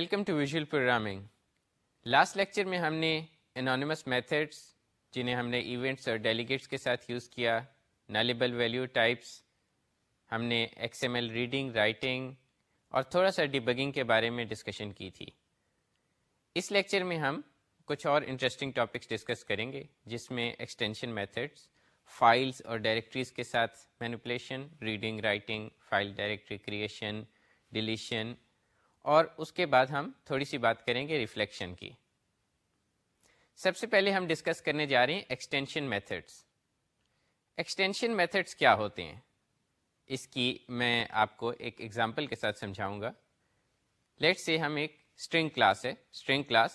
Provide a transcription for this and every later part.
Welcome to visual programming last lecture میں ہم نے انانیمس میتھڈس جنہیں ہم نے ایونٹس اور ڈیلیگیٹس کے ساتھ یوز کیا نالیبل ویلیو ٹائپس ہم نے X M L reading writing اور تھوڑا سا ڈیبگنگ کے بارے میں ڈسکشن کی تھی۔ اس لیکچر میں ہم کچھ اور انٹرسٹنگ ٹاپکس ڈسکس کریں گے، جس میں ایکسٹینشن میتھڈس فائلس اور ڈائریکٹریز کے ساتھ manipulation reading writing file directory creation deletion اور اس کے بعد ہم تھوڑی سی بات کریں گے ریفلیکشن کی۔ سب سے پہلے ہم ڈسکس کرنے جا رہے ہیں ایکسٹینشن میتھڈس ایکسٹینشن میتھڈس کیا ہوتے ہیں؟ اس کی میں آپ کو ایک ایگزامپل کے ساتھ سمجھاؤں گا۔ لیٹ سے ہم ایک اسٹرنگ کلاس ہے۔ اسٹرنگ کلاس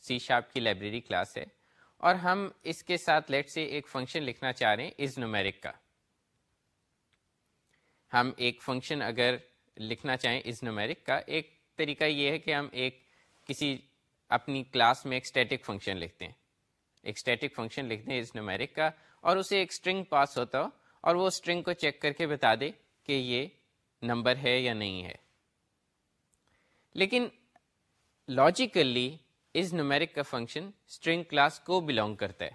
سی شاپ کی لائبریری کلاس ہے۔ اور ہم اس کے ساتھ لیٹ سے ایک فنکشن لکھنا چاہ رہے ہیں از نومیرک کا۔ ہم ایک فنکشن اگر لکھنا چاہیں از نومیرک کا، ایک طریقہ یہ ہے کہ ہم ایک کسی اپنی کلاس میں ایک اسٹیٹک فنکشن لکھتے ہیں۔ ایک اسٹیٹک فنکشن لکھتے ہیں از نومیرک کا اور اسے ایک اسٹرنگ پاس ہوتا ہو اور وہ اسٹرنگ کو چیک کر کے بتا دے کہ یہ نمبر ہے یا نہیں ہے۔ لیکن لاجیکلی از نومیرک کا فنکشن اسٹرنگ کلاس کو بلونگ کرتا ہے۔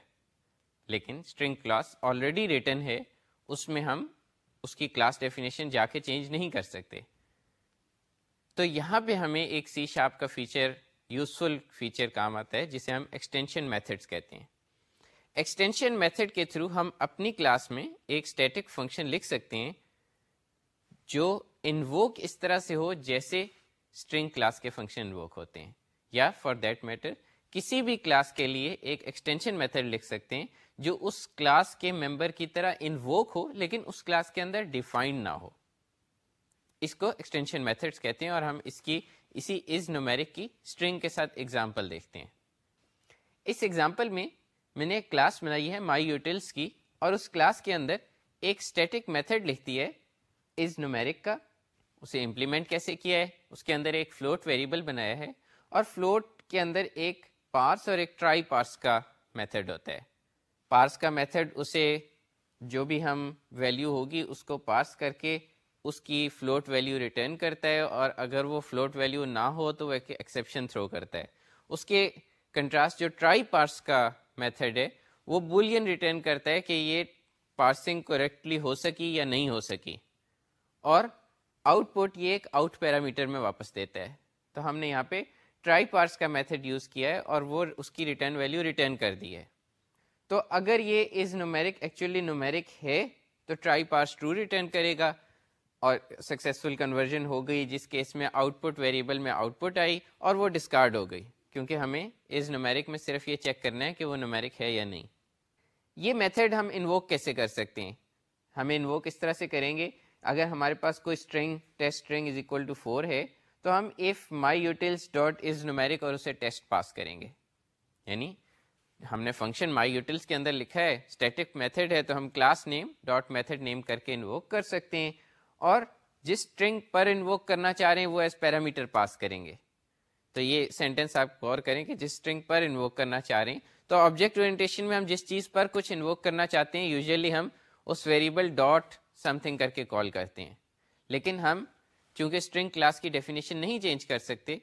لیکن اسٹرنگ کلاس آلریڈی ریٹرن ہے، اس میں ہم اس کی کلاس ڈیفینیشن جا کے چینج نہیں کر سکتے۔ تو یہاں پہ ہمیں ایک سی شاپ کا فیچر یوزفل فیچر کام آتا ہے، جسے ہم ایکسٹینشن میتھڈس کہتے ہیں۔ ایکسٹینشن میتھڈ کے تھرو ہم اپنی کلاس میں ایک اسٹیٹک فنکشن لکھ سکتے ہیں، جو انووک اس طرح سے ہو جیسے اسٹرنگ کلاس کے فنکشن انووک ہوتے ہیں۔ یا فار دیٹ میٹر کسی بھی کلاس کے لیے ایک ایکسٹینشن میتھڈ لکھ سکتے ہیں جو اس کلاس کے ممبر کی طرح انووک ہو، لیکن اس کلاس کے اندر ڈیفائنڈ نہ ہو۔ اس کو ایکسٹینشن میتھڈس کہتے ہیں اور ہم اس کی، اسی از نومیرک کی اسٹرنگ کے ساتھ ایگزامپل دیکھتے ہیں۔ اس ایگزامپل میں میں نے ایک کلاس بنائی ہے مائی یوٹیلس کی اور اس کلاس کے اندر ایک اسٹیٹک میتھڈ لکھتی ہے از نومیرک کا۔ اسے امپلیمنٹ کیسے کیا ہے؟ اس کے اندر ایک فلوٹ ویریبل بنایا ہے اور فلوٹ کے اندر ایک پارس اور ایک ٹرائی پارس کا میتھڈ ہوتا ہے۔ پارس کا میتھڈ، اسے جو بھی ہم ویلیو ہوگی، اس کو پارس کر کے اس کی فلوٹ ویلیو ریٹرن کرتا ہے اور اگر وہ فلوٹ ویلیو نہ ہو تو وہ ایک ایکسیپشن تھرو کرتا ہے۔ اس کے کنٹراسٹ جو ٹرائی پارس کا میتھڈ ہے، وہ بولین ریٹرن کرتا ہے کہ یہ پارسنگ کریکٹلی ہو سکی یا نہیں ہو سکی۔ اور آؤٹ پٹ یہ ایک آؤٹ پیرامیٹر میں واپس دیتا ہے۔ تو ہم نے یہاں پہ ٹرائی پارس کا میتھڈ یوز کیا ہے اور وہ اس کی ریٹرن ویلیو ریٹرن کر دی ہے۔ تو اگر یہ از نومیرک ایکچولی نومیرک ہے، تو ٹرائی پارس ٹرو ریٹرن کرے گا اور سکسیزفل کنورژن ہو گئی، جس کیس میں آؤٹ پٹ ویریبل میں آؤٹ پٹ آئی اور وہ ڈسکارڈ ہو گئی۔ کیونکہ ہمیں از نومیرک میں صرف یہ چیک کرنا ہے کہ وہ نومیرک ہے یا نہیں۔ یہ میتھڈ ہم انووک کیسے کر سکتے ہیں؟ ہمیں انووک اس طرح سے کریں گے، اگر ہمارے پاس کوئی string test string is equal to four ہے، تو ہم F my utils dot is numeric اور اسے ٹیسٹ پاس کریں گے۔ یعنی ہم نے فنکشن مائی یوٹیلس کے اندر لکھا ہے اسٹیٹک میتھڈ ہے تو ہم class name dot method name کر کے انووک کر سکتے ہیں۔ اور جس اسٹرنگ پر انووک کرنا چاہ رہے ہیں، وہ ایز پیرامیٹر پاس کریں گے۔ تو یہ سینٹینس آپ غور کریں کہ جس اسٹرنگ پر انووک کرنا چاہ رہے ہیں۔ تو آبجیکٹ اورینٹیشن میں ہم جس چیز پر کچھ انووک کرنا چاہتے ہیں یوزلی ہم اس ویریبل ڈاٹ سم تھنگ کر کے کال کرتے ہیں۔ لیکن ہم چونکہ اسٹرنگ کلاس کی ڈیفینیشن نہیں چینج کر سکتے،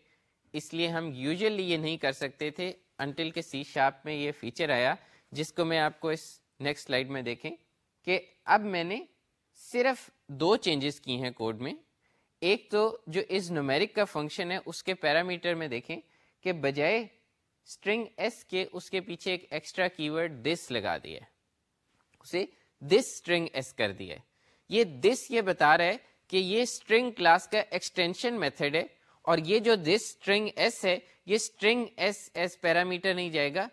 اس لیے ہم یوزلی یہ نہیں کر سکتے تھے۔ انٹل کے سی شاپ میں یہ فیچر آیا، جس کو میں آپ کو اس نیکسٹ سلائڈ میں دیکھیں کہ اب میں نے صرف دو چینجز کی ہیں کوڈ میں۔ ایک تو جو اس نومیرک کا فنکشن ہے، اس کے پیرامیٹر میں دیکھیں کہ بجائے اسٹرنگ ایس کے اس کے پیچھے ایک ایکسٹرا کی ورڈ دس لگا دیا اسے دس اسٹرنگ ایس کر دیا یہ دس یہ بتا رہا ہے کہ یہ اسٹرنگ کلاس کا ایکسٹینشن میتھڈ ہے۔ اور یہ جو دس اسٹرنگ ایس ہے، یہ اسٹرنگ ایس ایس پیرامیٹر نہیں جائے گا،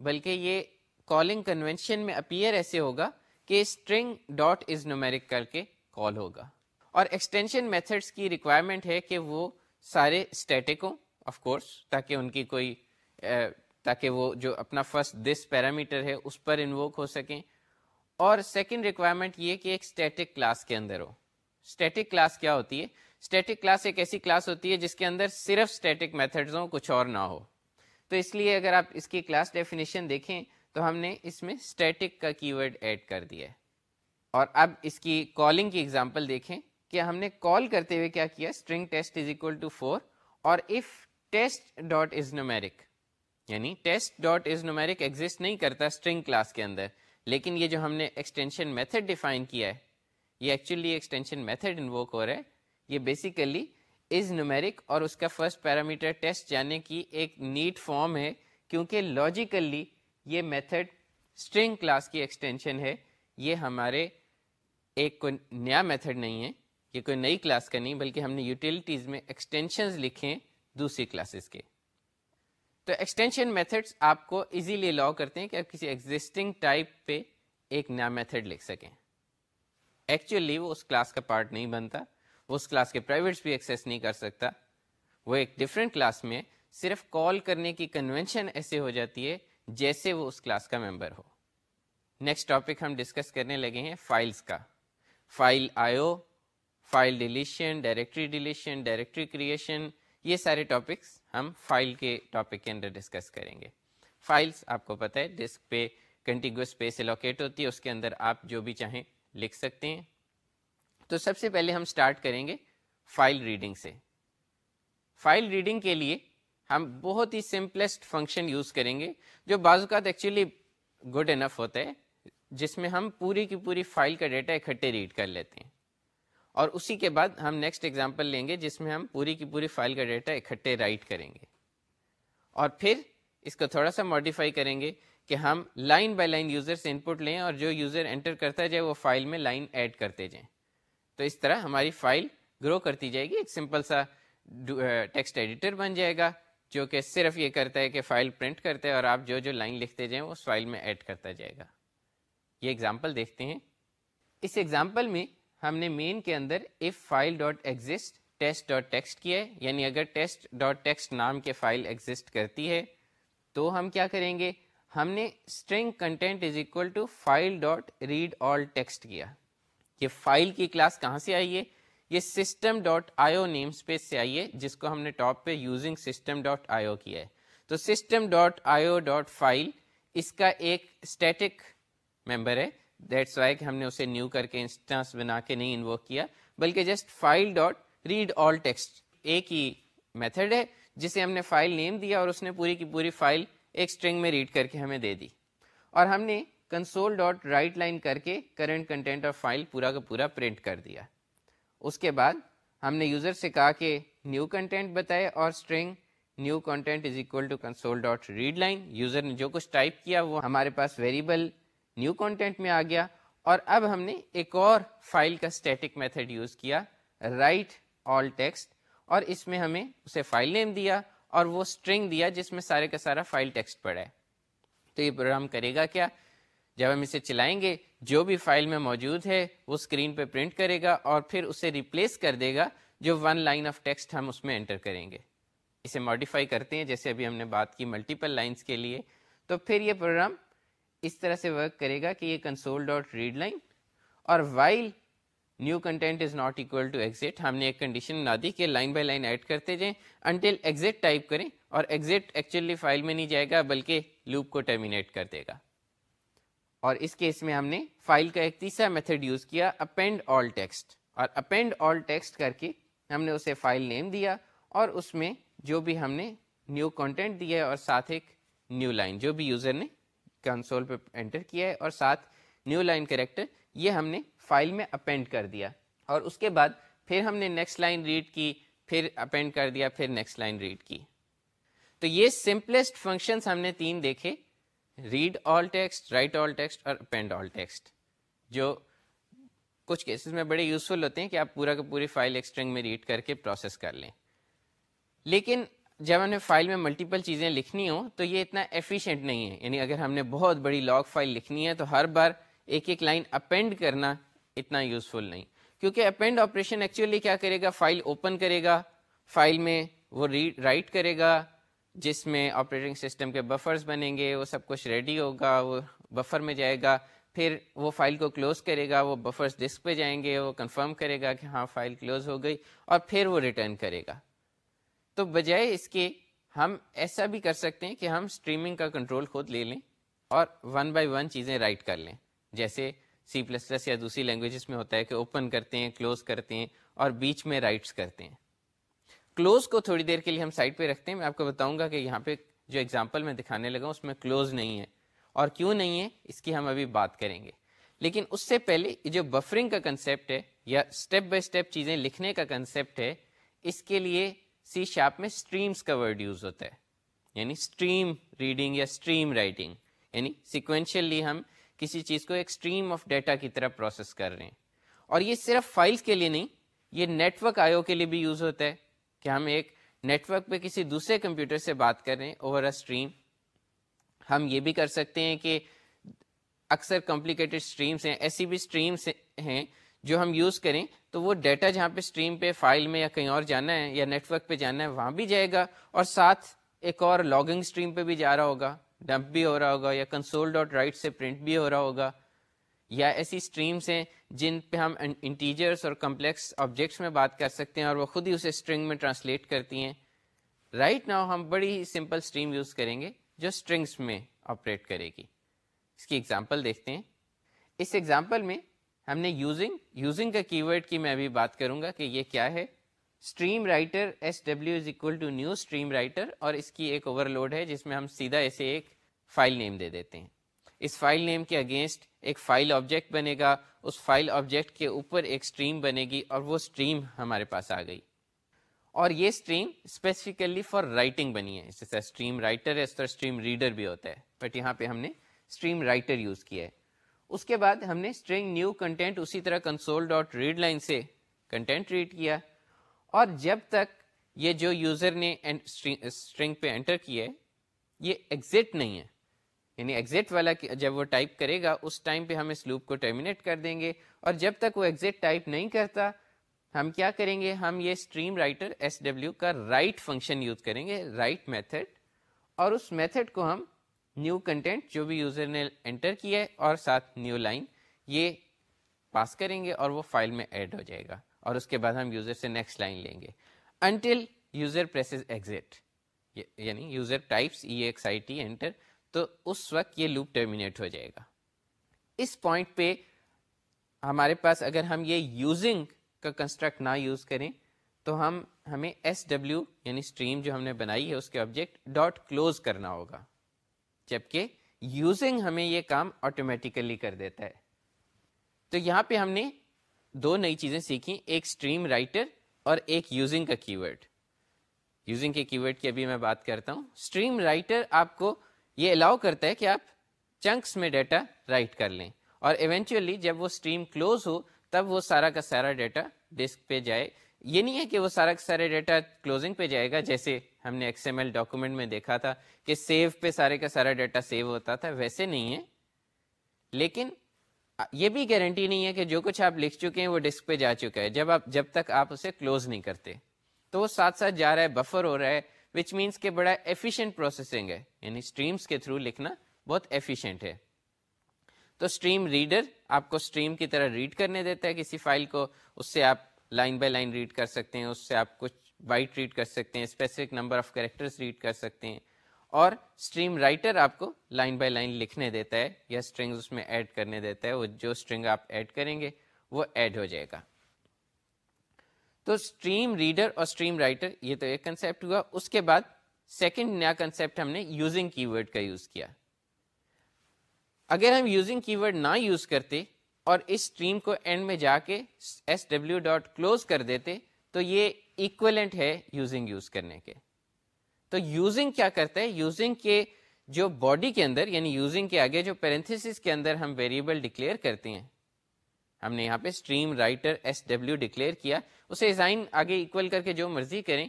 بلکہ یہ کالنگ کنونشن میں اپیئر ایسے ہوگا کہ اسٹرنگ ڈاٹ از نومیرک کر کے کال ہوگا۔ اور ایکسٹینشن میتھڈس کی ریکوائرمنٹ ہے کہ وہ سارے اسٹیٹک ہوں آف کورس تاکہ ان کی کوئی تاکہ وہ جو اپنا فرسٹ دس پیرامیٹر ہے، اس پر انووک ہو سکیں۔ اور سیکنڈ ریکوائرمنٹ یہ کہ ایک اسٹیٹک کلاس کے اندر ہو۔ اسٹیٹک کلاس کیا ہوتی ہے؟ اسٹیٹک کلاس ایک ایسی کلاس ہوتی ہے جس کے اندر صرف اسٹیٹک میتھڈز ہوں، کچھ اور نہ ہو۔ تو اس لیے اگر آپ اس کی کلاس ڈیفینیشن دیکھیں تو ہم نے اس میں اسٹیٹک کا کی ورڈ ایڈ کر دیا ہے۔ اور اب اس کی کالنگ کی ایگزامپل دیکھیں کہ ہم نے کال کرتے ہوئے کیا کیا؟ String test is equal to four اور if test dot is numeric یعنی test dot is numeric exist نہیں کرتا اسٹرنگ کلاس کے اندر، لیکن یہ جو ہم نے ایکسٹینشن میتھڈ ڈیفائن کیا ہے، یہ ایکچولی ایکسٹینشن میتھڈ انووک ہو رہا ہے۔ یہ بیسیکلی از نومیرک اور اس کا فرسٹ پیرامیٹر ٹیسٹ جانے کی ایک نیٹ فارم ہے، کیونکہ لاجیکلی یہ میتھڈ اسٹرنگ کلاس کی ایکسٹینشن ہے۔ یہ ہمارے ایک کوئی نیا میتھڈ نہیں ہے، یہ کوئی نئی کلاس کا نہیں، بلکہ ہم نے یوٹیلیٹیز میں ایکسٹینشنز لکھے ہیں دوسری کلاسز کے۔ تو ایکسٹینشن میتھڈس آپ کو ایزیلی الاؤ کرتے ہیں کہ آپ کسی ایگزٹنگ ٹائپ پہ ایک نیا میتھڈ لکھ سکیں۔ ایکچولی وہ اس کلاس کا پارٹ نہیں بنتا۔ اس کلاس کے پرائیویٹس بھی ایکسیس نہیں کر سکتا۔ وہ ایک ڈفرینٹ کلاس میں صرف کال کرنے کی کنونشن ایسے ہو جاتی ہے جیسے وہ اس کلاس کا ممبر ہو۔ نیکسٹ ٹاپک ہم ڈسکس کرنے لگے ہیں فائلس کا۔ File IO file deletion directory deletion directory creation یہ سارے ٹاپکس ہم فائل کے ٹاپک کے اندر ڈسکس کریں گے۔ فائلس آپ کو پتہ ہے ڈسک پہ کنٹینگوس اسپیس الوکیٹ ہوتی ہے، اس کے اندر آپ جو بھی چاہیں لکھ سکتے ہیں۔ تو سب سے پہلے ہم اسٹارٹ کریں گے فائل ریڈنگ سے۔ فائل ریڈنگ کے لیے ہم بہت ہی سمپلسٹ فنکشن یوز کریں گے، جو بعض اوقات ایکچولی گڈ انف ہوتا ہے، جس میں ہم پوری کی پوری فائل کا ڈیٹا اکٹھے ریڈ کر لیتے ہیں۔ اور اسی کے بعد ہم نیکسٹ ایگزامپل لیں گے، جس میں ہم پوری کی پوری فائل کا ڈیٹا اکٹھے رائٹ کریں گے۔ اور پھر اس کو تھوڑا سا ماڈیفائی کریں گے کہ ہم لائن بائی لائن یوزر سے ان پٹ لیں اور جو یوزر انٹر کرتا جائے وہ فائل میں لائن ایڈ کرتے جائیں۔ تو اس طرح ہماری فائل گرو کرتی جائے گی، ایک سمپل سا ٹیکسٹ ایڈیٹر بن جائے گا، جو کہ صرف یہ کرتا ہے کہ فائل پرنٹ کرتے ہیں اور آپ جو جو لائن لکھتے جائیں وہ اس فائل میں ایڈ کرتا جائے گا۔ یہ ایگزامپل دیکھتے ہیں۔ اس ایگزامپل میں ہم نے مین کے اندر F file dot exit test dot text کیا ہے یعنی اگر ٹیسٹ ڈاٹ ٹیکسٹ نام کے فائل ایگزٹ کرتی ہے، تو ہم کیا کریں گے؟ ہم نے string content is equal to file dot read all text کیا۔ یہ فائل کی کلاس کہاں سے آئی ہے؟ یہ system dot I O namespace سے آئی ہے، جس کو ہم نے ٹاپ پہ using system dot I O کیا ہے۔ تو system dot I O dot file اس کا ایک اسٹیٹک ممبر ہے۔ دیٹس وائی کہ ہم نے اسے نیو کر کے انسٹانس بنا کے نہیں انوو کیا، بلکہ just file dot read all text ایک ہی میتھڈ ہے، جسے ہم نے فائل نیم دیا اور اس نے پوری کی پوری فائل ایک اسٹرنگ میں ریڈ کر کے ہمیں دے دی۔ اور ہم نے کنسول ڈاٹ رائٹ لائن کر کے کرنٹ کنٹینٹ آف فائل پورا کا پورا پرنٹ کر دیا اس کے بعد ہم نے یوزر سے کہا کہ نیو کنٹینٹ بتائے اور string new content is equal to console dot read line user نے جو کچھ ٹائپ کیا وہ ہمارے پاس ویریبل نیو کنٹینٹ میں آ گیا اور اب ہم نے ایک اور فائل کا اسٹیٹک میتھڈ یوز کیا رائٹ آل ٹیکسٹ اور اس میں ہمیں اسے فائل نیم دیا اور وہ اسٹرنگ دیا جس میں سارے کا سارا فائل ٹیکسٹ پڑا ہے تو یہ پروگرام کرے گا کیا جب ہم اسے چلائیں گے، جو بھی فائل میں موجود ہے، وہ اسکرین پہ پرنٹ کرے گا اور پھر اسے ریپلیس کر دے گا، جو ون لائن آف ٹیکسٹ ہم اس میں انٹر کریں گے۔ اسے ماڈیفائی کرتے ہیں، جیسے ابھی ہم نے بات کی ملٹیپل لائنس کے لیے۔ تو پھر یہ پروگرام اس طرح سے ورک کرے گا کہ یہ کنسول ڈاٹ ریڈ لائن اور while new content is not equal to exit ہم نے ایک کنڈیشن بنا دی کہ لائن بائی لائن ایڈ کرتے جائیں۔ انٹل ایگزٹ ٹائپ کریں اور ایگزٹ ایکچولی فائل میں نہیں جائے گا، بلکہ لوپ کو ٹرمینیٹ کر دے گا۔ اور اس کیس میں ہم نے فائل کا ایک تیسرا میتھڈ یوز کیا، اپینڈ آل ٹیکسٹ۔ اور اپینڈ آل ٹیکسٹ کر کے ہم نے اسے فائل نیم دیا اور اس میں جو بھی ہم نے نیو کانٹینٹ دیا ہے اور ساتھ ایک نیو لائن، جو بھی یوزر نے کنسول پہ انٹر کیا ہے اور ساتھ نیو لائن کریکٹر یہ ہم نے فائل میں اپینڈ کر دیا۔ اور اس کے بعد پھر ہم نے نیکسٹ لائن ریڈ کی، پھر اپینڈ کر دیا، پھر نیکسٹ لائن ریڈ کی۔ تو یہ سمپلسٹ فنکشنس ہم نے تین دیکھے۔ Read all text write all text اور اپینڈ آل ٹیکسٹ جو کچھ کیسز میں بڑے یوزفل ہوتے ہیں کہ آپ پورا کا پوری فائل ایکسٹرنگ میں ریڈ کر کے پروسیس کر لیں. لیکن جب ہم نے فائل میں ملٹیپل چیزیں لکھنی ہوں تو یہ اتنا ایفیشینٹ نہیں ہے. یعنی اگر ہم نے بہت بڑی لاگ فائل لکھنی ہے تو ہر بار ایک ایک لائن اپینڈ کرنا اتنا یوزفل نہیں. کیونکہ اپینڈ آپریشن ایکچولی کیا کرے گا؟ فائل اوپن کرے گا فائل میں وہ ریڈ رائٹ کرے گا جس میں آپریٹنگ سسٹم کے بفرز بنیں گے، وہ سب کچھ ریڈی ہوگا، وہ بفر میں جائے گا، پھر وہ فائل کو کلوز کرے گا، وہ بفرز ڈسک پہ جائیں گے، وہ کنفرم کرے گا کہ ہاں فائل کلوز ہو گئی اور پھر وہ ریٹرن کرے گا۔ تو بجائے اس کے ہم ایسا بھی کر سکتے ہیں کہ ہم اسٹریمنگ کا کنٹرول خود لے لیں اور ون بائی ون چیزیں رائٹ کر لیں۔ جیسے سی پلس پلس یا دوسری لینگویجز میں ہوتا ہے کہ اوپن کرتے ہیں کلوز کرتے ہیں اور بیچ میں رائٹس کرتے ہیں۔ کلوز کو تھوڑی دیر کے لیے ہم سائڈ پہ رکھتے ہیں۔ میں آپ کو بتاؤں گا کہ یہاں پہ جو اگزامپل میں دکھانے لگا اس میں کلوز نہیں ہے۔ اور کیوں نہیں ہے؟ اس کی ہم ابھی بات کریں گے۔ لیکن اس سے پہلے جو بفرنگ کا کنسیپٹ ہے یا اسٹیپ بائی اسٹیپ چیزیں لکھنے کا کنسیپٹ ہے، اس کے لیے سی شاپ میں اسٹریمس کا ورڈ یوز ہوتا ہے۔ یعنی اسٹریم ریڈنگ یا اسٹریم رائٹنگ یعنی سیکوینشلی ہم کسی چیز کو ایک اسٹریم آف ڈیٹا کی طرح پروسیس کر رہے ہیں۔ اور یہ صرف فائلس کے لیے نہیں، یہ نیٹورک آئیو کے لیے بھی یوز ہوتا ہے۔ کہ ہم ایک نیٹورک پہ کسی دوسرے کمپیوٹر سے بات کر رہے ہیں اوور اے اسٹریم ہم یہ بھی کر سکتے ہیں کہ اکثر کمپلیکیٹڈ اسٹریمس ہیں، ایسی بھی اسٹریمس ہیں جو ہم یوز کریں تو وہ ڈیٹا جہاں پہ اسٹریم پہ، فائل میں یا کہیں اور جانا ہے یا نیٹورک پہ جانا ہے، وہاں بھی جائے گا۔ اور ساتھ ایک اور لاگنگ اسٹریم پہ بھی جا رہا ہوگا ڈمپ بھی ہو رہا ہوگا یا کنسول ڈاٹ رائٹ سے پرنٹ بھی ہو رہا ہوگا۔ یا ایسی اسٹریمس ہیں جن پہ ہم انٹیجرس اور کمپلیکس آبجیکٹس میں بات کر سکتے ہیں اور وہ خود ہی اسے اسٹرنگ میں ٹرانسلیٹ کرتی ہیں۔ رائٹ right ناؤ ہم بڑی ہی سمپل اسٹریم یوز کریں گے جو اسٹرنگس میں آپریٹ کرے گی۔ اس کی ایگزامپل دیکھتے ہیں۔ اس ایگزامپل میں ہم نے یوزنگ یوزنگ کا کی ورڈ کی میں ابھی بات کروں گا کہ یہ کیا ہے۔ Stream writer S W is equal to new stream writer اور اس کی ایک اوور لوڈ ہے جس میں ہم سیدھا ایسے ایک فائل نیم دے دیتے ہیں۔ اس فائل نیم کے اگینسٹ ایک فائل آبجیکٹ بنے گا، اس فائل آبجیکٹ کے اوپر ایک اسٹریم بنے گی اور وہ اسٹریم ہمارے پاس آ گئی۔ اور یہ اسٹریم اسپیسیفکلی فار رائٹنگ بنی ہے۔ جیسے اسٹریم رائٹر ہے، اس طرح اسٹریم ریڈر بھی ہوتا ہے۔ بٹ یہاں پہ ہم نے اسٹریم رائٹر یوز کیا ہے۔ اس کے بعد ہم نے اسٹرنگ نیو کنٹینٹ اسی طرح کنسول ڈاٹ ریڈ لائن سے کنٹینٹ ریڈ کیا۔ اور جب تک یہ جو یوزر نے اسٹرنگ پہ انٹر کیا ہے، یہ ایگزٹ نہیں ہے۔ یعنی ایگزٹ والا جب وہ ٹائپ کرے گا، اس ٹائم پہ ہم اس لوپ کو ٹرمینیٹ کر دیں گے۔ اور جب تک وہ ایگزٹ ٹائپ نہیں کرتا، ہم کیا کریں گے؟ ہم یہ اسٹریم رائٹر ایس ڈبلو کا رائٹ فنکشن یوز کریں گے رائٹ میتھڈ اور اس میتھڈ کو ہم نیو کنٹینٹ جو بھی یوزر نے انٹر کیا ہے اور ساتھ نیو لائن یہ پاس کریں گے اور وہ فائل میں ایڈ ہو جائے گا۔ اور اس کے بعد ہم یوزر سے نیکسٹ لائن لیں گے۔ انٹل یوزر پریسز ایگزٹ یعنی user types E X I T enter تو اس وقت یہ لوپ ٹرمینیٹ ہو جائے گا۔ اس پوائنٹ پہ ہمارے پاس اگر ہم یہ یوزنگ کا کنسٹرکٹ نہ یوز کریں، تو ہم، ہمیں ایس ڈبلو یعنی اسٹریم جو ہم نے بنائی ہے، اس کے آبجیکٹ ڈاٹ کلوز کرنا ہوگا۔ جبکہ یوزنگ ہمیں یہ کام آٹومیٹیکلی کر دیتا ہے۔ تو یہاں پہ ہم نے دو نئی چیزیں سیکھی ایک اسٹریم رائٹر اور ایک یوزنگ کا کی ورڈ یوزنگ کے کی ورڈ کی ابھی میں بات کرتا ہوں۔ اسٹریم رائٹر آپ کو یہ الاؤ کرتا ہے کہ آپ چنکس میں ڈیٹا رائٹ کر لیں۔ اور ایونچولی جب وہ اسٹریم کلوز ہو، تب وہ سارا کا سارا ڈیٹا ڈسک پہ جائے۔ یہ نہیں ہے کہ وہ سارا کا سارا ڈیٹا کلوزنگ پہ جائے گا، جیسے ہم نے ایکس ایم ایل ڈاکومنٹ میں دیکھا تھا کہ سیو پہ سارے کا سارا ڈیٹا سیو ہوتا تھا، ویسے نہیں ہے۔ لیکن یہ بھی گارنٹی نہیں ہے کہ جو کچھ آپ لکھ چکے ہیں وہ ڈسک پہ جا چکا ہے۔ جب آپ جب تک آپ اسے کلوز نہیں کرتے۔ تو وہ ساتھ ساتھ جا رہا ہے بفر ہو رہا ہے۔ وچ مینس کہ بڑا ایفیشینٹ پروسیسنگ ہے یعنی اسٹریمس کے تھرو لکھنا بہت ایفیشینٹ ہے تو اسٹریم ریڈر آپ کو اسٹریم کی طرح ریڈ کرنے دیتا ہے کسی فائل کو اس سے آپ لائن بائی لائن ریڈ کر سکتے ہیں اس سے آپ کچھ بائٹ ریڈ کر سکتے ہیں specific number of characters read کر سکتے ہیں اور اسٹریم رائٹر آپ کو لائن بائی لائن لکھنے دیتا ہے یا اسٹرنگ اس میں ایڈ کرنے دیتا ہے وہ جو اسٹرنگ آپ ایڈ کریں گے وہ ایڈ ہو جائے گا تو اسٹریم ریڈر اور اسٹریم رائٹر یہ تو ایک کنسپٹ ہوا۔ اس کے بعد سیکنڈ نیا کنسپٹ ہم نے یوزنگ کی ورڈ کا یوز کیا۔ اگر ہم یوزنگ کی ورڈ نہ یوز کرتے اور اس اسٹریم کو اینڈ میں جا کے ایس ڈبلو ڈاٹ کلوز کر دیتے، تو یہ اکولنٹ ہے یوزنگ یوز کرنے کے۔ تو یوزنگ کیا کرتا ہے؟ یوزنگ کے جو باڈی کے اندر یعنی یوزنگ کے آگے جو پیرنتھس کے اندر ہم ویریبل ڈکلیئر کرتے ہیں ہم نے یہاں پہ stream writer S W declare کیا۔ اسے ڈیزائن آگے اکول کر کے جو مرضی کریں۔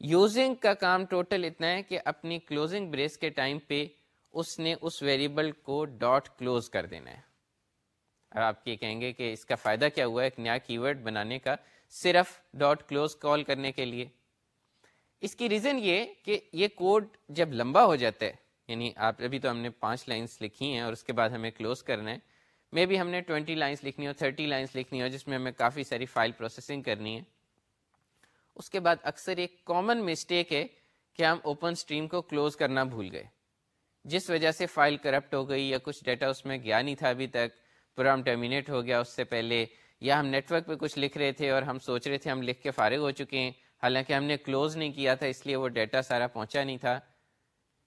یوزنگ کا کام ٹوٹل اتنا ہے کہ اپنی کلوزنگ بریس کے ٹائم پہ اس نے اس ویریبل کو ڈاٹ کلوز کر دینا ہے۔ اب آپ یہ کہیں گے کہ اس کا فائدہ کیا ہوا ہے ایک نیا کی ورڈ بنانے کا صرف ڈاٹ کلوز کال کرنے کے لیے۔ اس کی ریزن یہ کہ یہ کوڈ جب لمبا ہو جاتا ہے یعنی آپ ابھی تو ہم نے پانچ لائنس لکھی ہیں اور اس کے بعد ہمیں کلوز کرنا ہے مے بھی ہم نے ٹوینٹی لائنس لکھنی ہو تھرٹی لائنس لکھنی ہو، جس میں ہمیں کافی ساری فائل پروسیسنگ کرنی ہے۔ اس کے بعد اکثر ایک کامن مسٹیک ہے کہ ہم اوپن اسٹریم کو کلوز کرنا بھول گئے۔ جس وجہ سے فائل کرپٹ ہو گئی یا کچھ ڈیٹا اس میں گیا نہیں تھا ابھی تک پروگرام ٹرمینیٹ ہو گیا اس سے پہلے، یا ہم نیٹ ورک پہ کچھ لکھ رہے تھے اور ہم سوچ رہے تھے ہم لکھ کے فارغ ہو چکے ہیں۔ حالانکہ ہم نے کلوز نہیں کیا تھا، اس لیے وہ ڈیٹا سارا پہنچا نہیں تھا۔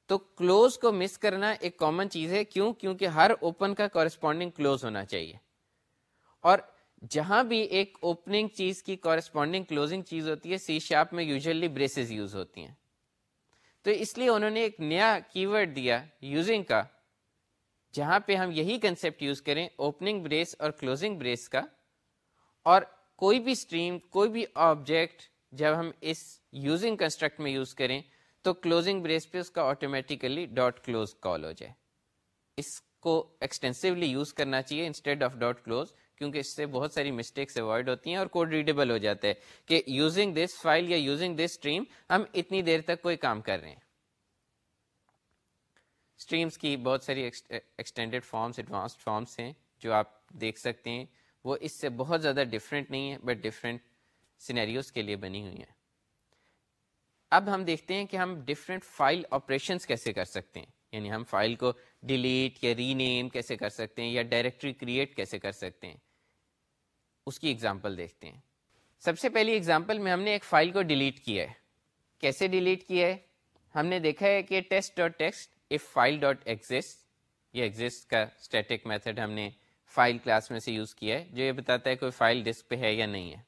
تو کلوز کو مس کرنا ایک کامن چیز ہے۔ کیوں؟ کیونکہ ہر اوپن کا کورسپونڈنگ کلوز ہونا چاہیے۔ اور جہاں بھی ایک اوپننگ چیز کی کورسپونڈنگ کلوزنگ چیز ہوتی ہے سی شاپ میں یوزلی بریسز یوز ہوتی ہیں۔ تو اس لیے انہوں نے ایک نیا کی ورڈ دیا یوزنگ کا، جہاں پہ ہم یہی کنسپٹ یوز کریں اوپننگ بریس اور کلوزنگ بریس کا۔ اور کوئی بھی اسٹریم کوئی بھی آبجیکٹ جب ہم اس یوزنگ کنسٹرکٹ میں یوز کریں تو کلوزنگ بریس پہ اس کا آٹومیٹیکلی ڈاٹ کلوز کال ہو جائے۔ اس کو ایکسٹینسولی یوز کرنا چاہیے انسٹیڈ آف ڈاٹ کلوز کیونکہ اس سے بہت ساری مسٹیکس اوائڈ ہوتی ہیں اور کوڈ ریڈیبل ہو جاتا ہے کہ یوزنگ دس فائل یا یوزنگ دس اسٹریم ہم اتنی دیر تک کوئی کام کر رہے ہیں۔ اسٹریمس کی بہت ساری ایکسٹینڈیڈ فارمس ایڈوانسڈ فارمس ہیں جو آپ دیکھ سکتے ہیں۔ وہ اس سے بہت زیادہ ڈفرینٹ نہیں ہے بٹ ڈفرینٹ سینیریوز کے لیے بنی ہوئی ہیں۔ اب ہم دیکھتے ہیں کہ ہم ڈفرینٹ فائل آپریشنس کیسے کر سکتے ہیں؟ یعنی ہم فائل کو ڈیلیٹ یا ری نیم کیسے کر سکتے ہیں یا ڈائریکٹری کریٹ کیسے کر سکتے ہیں؟ اس کی ایگزامپل دیکھتے ہیں۔ سب سے پہلی ایگزامپل میں ہم نے ایک فائل کو ڈیلیٹ کیا ہے۔ کیسے ڈیلیٹ کیا ہے؟ ہم نے دیکھا ہے کہ test dot text if file dot exists یہ ایگزٹ کا اسٹیٹک میتھڈ ہم نے فائل کلاس میں سے یوز کیا ہے، جو یہ بتاتا ہے کوئی فائل ڈسک پہ ہے یا نہیں ہے۔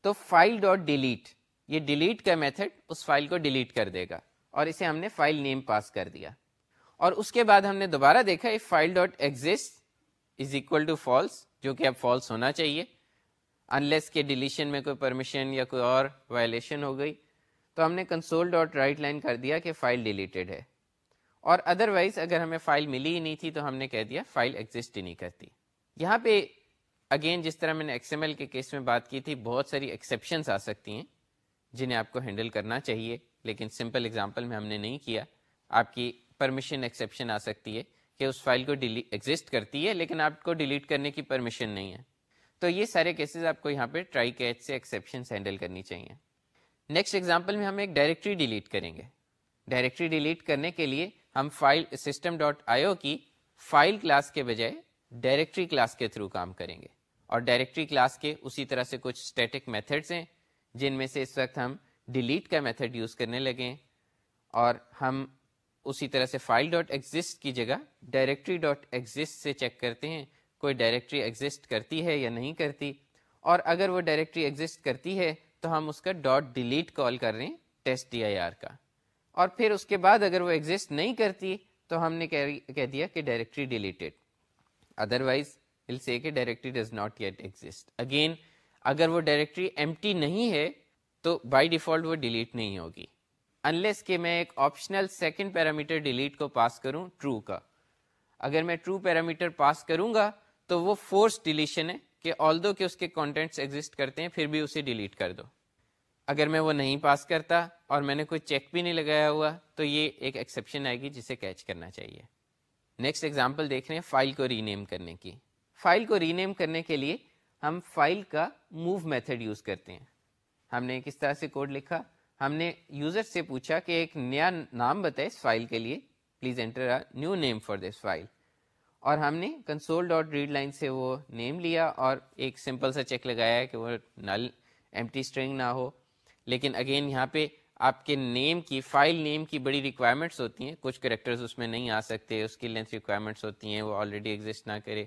تو فائل ڈاٹ ڈیلیٹ یہ ڈیلیٹ کا میتھڈ اس فائل کو ڈیلیٹ کر دے گا اور اسے ہم نے فائل نیم پاس کر دیا۔ اور اس کے بعد ہم نے دوبارہ دیکھا file dot exists is equal to false جو کہ اب فالس ہونا چاہیے۔ انلیس کے ڈیلیشن میں کوئی پرمیشن یا کوئی اور وائلیشن ہو گئی۔ تو ہم نے کنسول ڈاٹ رائٹ لائن کر دیا کہ فائل ڈیلیٹڈ ہے۔ اور ادر وائز اگر ہمیں فائل ملی ہی نہیں تھی تو ہم نے کہہ دیا فائل ایگزٹ ہی نہیں کرتی۔ یہاں پہ اگین جس طرح میں نے ایکس ایم ایل کے کیس میں بات کی تھی، بہت ساری ایکسیپشنس آ سکتی ہیں۔ جنہیں آپ کو ہینڈل کرنا چاہیے، لیکن سمپل اگزامپل میں ہم نے نہیں کیا۔ آپ کی پرمیشن ایکسیپشن آ سکتی ہے کہ اس فائل کو ایگزٹ کرتی ہے، لیکن آپ کو ڈیلیٹ کرنے کی پرمیشن نہیں ہے۔ تو یہ سارے کیسز آپ کو یہاں پہ ٹرائی کیچ سے ایکسیپشن ہینڈل کرنی چاہیے۔ نیکسٹ ایگزامپل میں ہم ایک ڈائریکٹری ڈیلیٹ کریں گے۔ ڈائریکٹری ڈیلیٹ کرنے کے لیے ہم file system dot I O کی فائل کلاس کے بجائے ڈائریکٹری کلاس کے تھرو کام کریں گے۔ اور ڈائریکٹری کلاس کے اسی طرح سے کچھ اسٹیٹک میتھڈس ہیں۔ جن میں سے اس وقت ہم ڈیلیٹ کا میتھڈ یوز کرنے لگے اور ہم اسی طرح سے فائل ڈاٹ ایگزٹ کی جگہ ڈائریکٹری ڈاٹ ایگزٹ سے چیک کرتے ہیں کوئی ڈائریکٹری ایگزٹ کرتی ہے یا نہیں کرتی اور اگر وہ ڈائریکٹری ایگزٹ کرتی ہے تو ہم اس کا ڈاٹ ڈیلیٹ کال کر رہے ہیں ٹیسٹ ڈی آئی آر کا اور پھر اس کے بعد اگر وہ ایگزٹ نہیں کرتی تو ہم نے کہہ دیا کہ directory deleted otherwise will سے کہ directory does not yet exist again اگر وہ ڈائریکٹری ایم ٹی نہیں ہے، تو بائی ڈیفالٹ وہ ڈیلیٹ نہیں ہوگی۔ انلیس کہ میں ایک آپشنل سیکنڈ پیرامیٹر ڈیلیٹ کو پاس کروں ٹرو کا۔ اگر میں ٹرو پیرامیٹر پاس کروں گا، تو وہ فورس ڈیلیشن ہے کہ آل دو کہ اس کے کانٹینٹس ایگزٹ کرتے ہیں، پھر بھی اسے ڈیلیٹ کر دو۔ اگر میں وہ نہیں پاس کرتا اور میں نے کوئی چیک بھی نہیں لگایا ہوا، تو یہ ایک ایکسیپشن آئے گی جسے کیچ کرنا چاہیے۔ نیکسٹ ایگزامپل دیکھ رہے ہیں فائل کو ری نیم کرنے کی۔ فائل کو ری نیم کرنے کے لیے ہم فائل کا موو میتھڈ یوز کرتے ہیں۔ ہم نے کس طرح سے کوڈ لکھا؟ ہم نے یوزر سے پوچھا کہ ایک نیا نام بتائے اس فائل کے لیے۔ Please enter new name for this file. اور ہم نے کنسول ڈاٹ ریڈ لائن سے وہ نیم لیا اور ایک سمپل سا چیک لگایا کہ وہ نل ایم ٹی اسٹرنگ نہ ہو۔ لیکن اگین یہاں پہ آپ کے نیم کی، فائل نیم کی بڑی ریکوائرمنٹس ہوتی ہیں۔ کچھ کریکٹرز اس میں نہیں آ سکتے، اس کی لینتھ ریکوائرمنٹس ہوتی ہیں، وہ آلریڈی ایگزٹ نہ کرے۔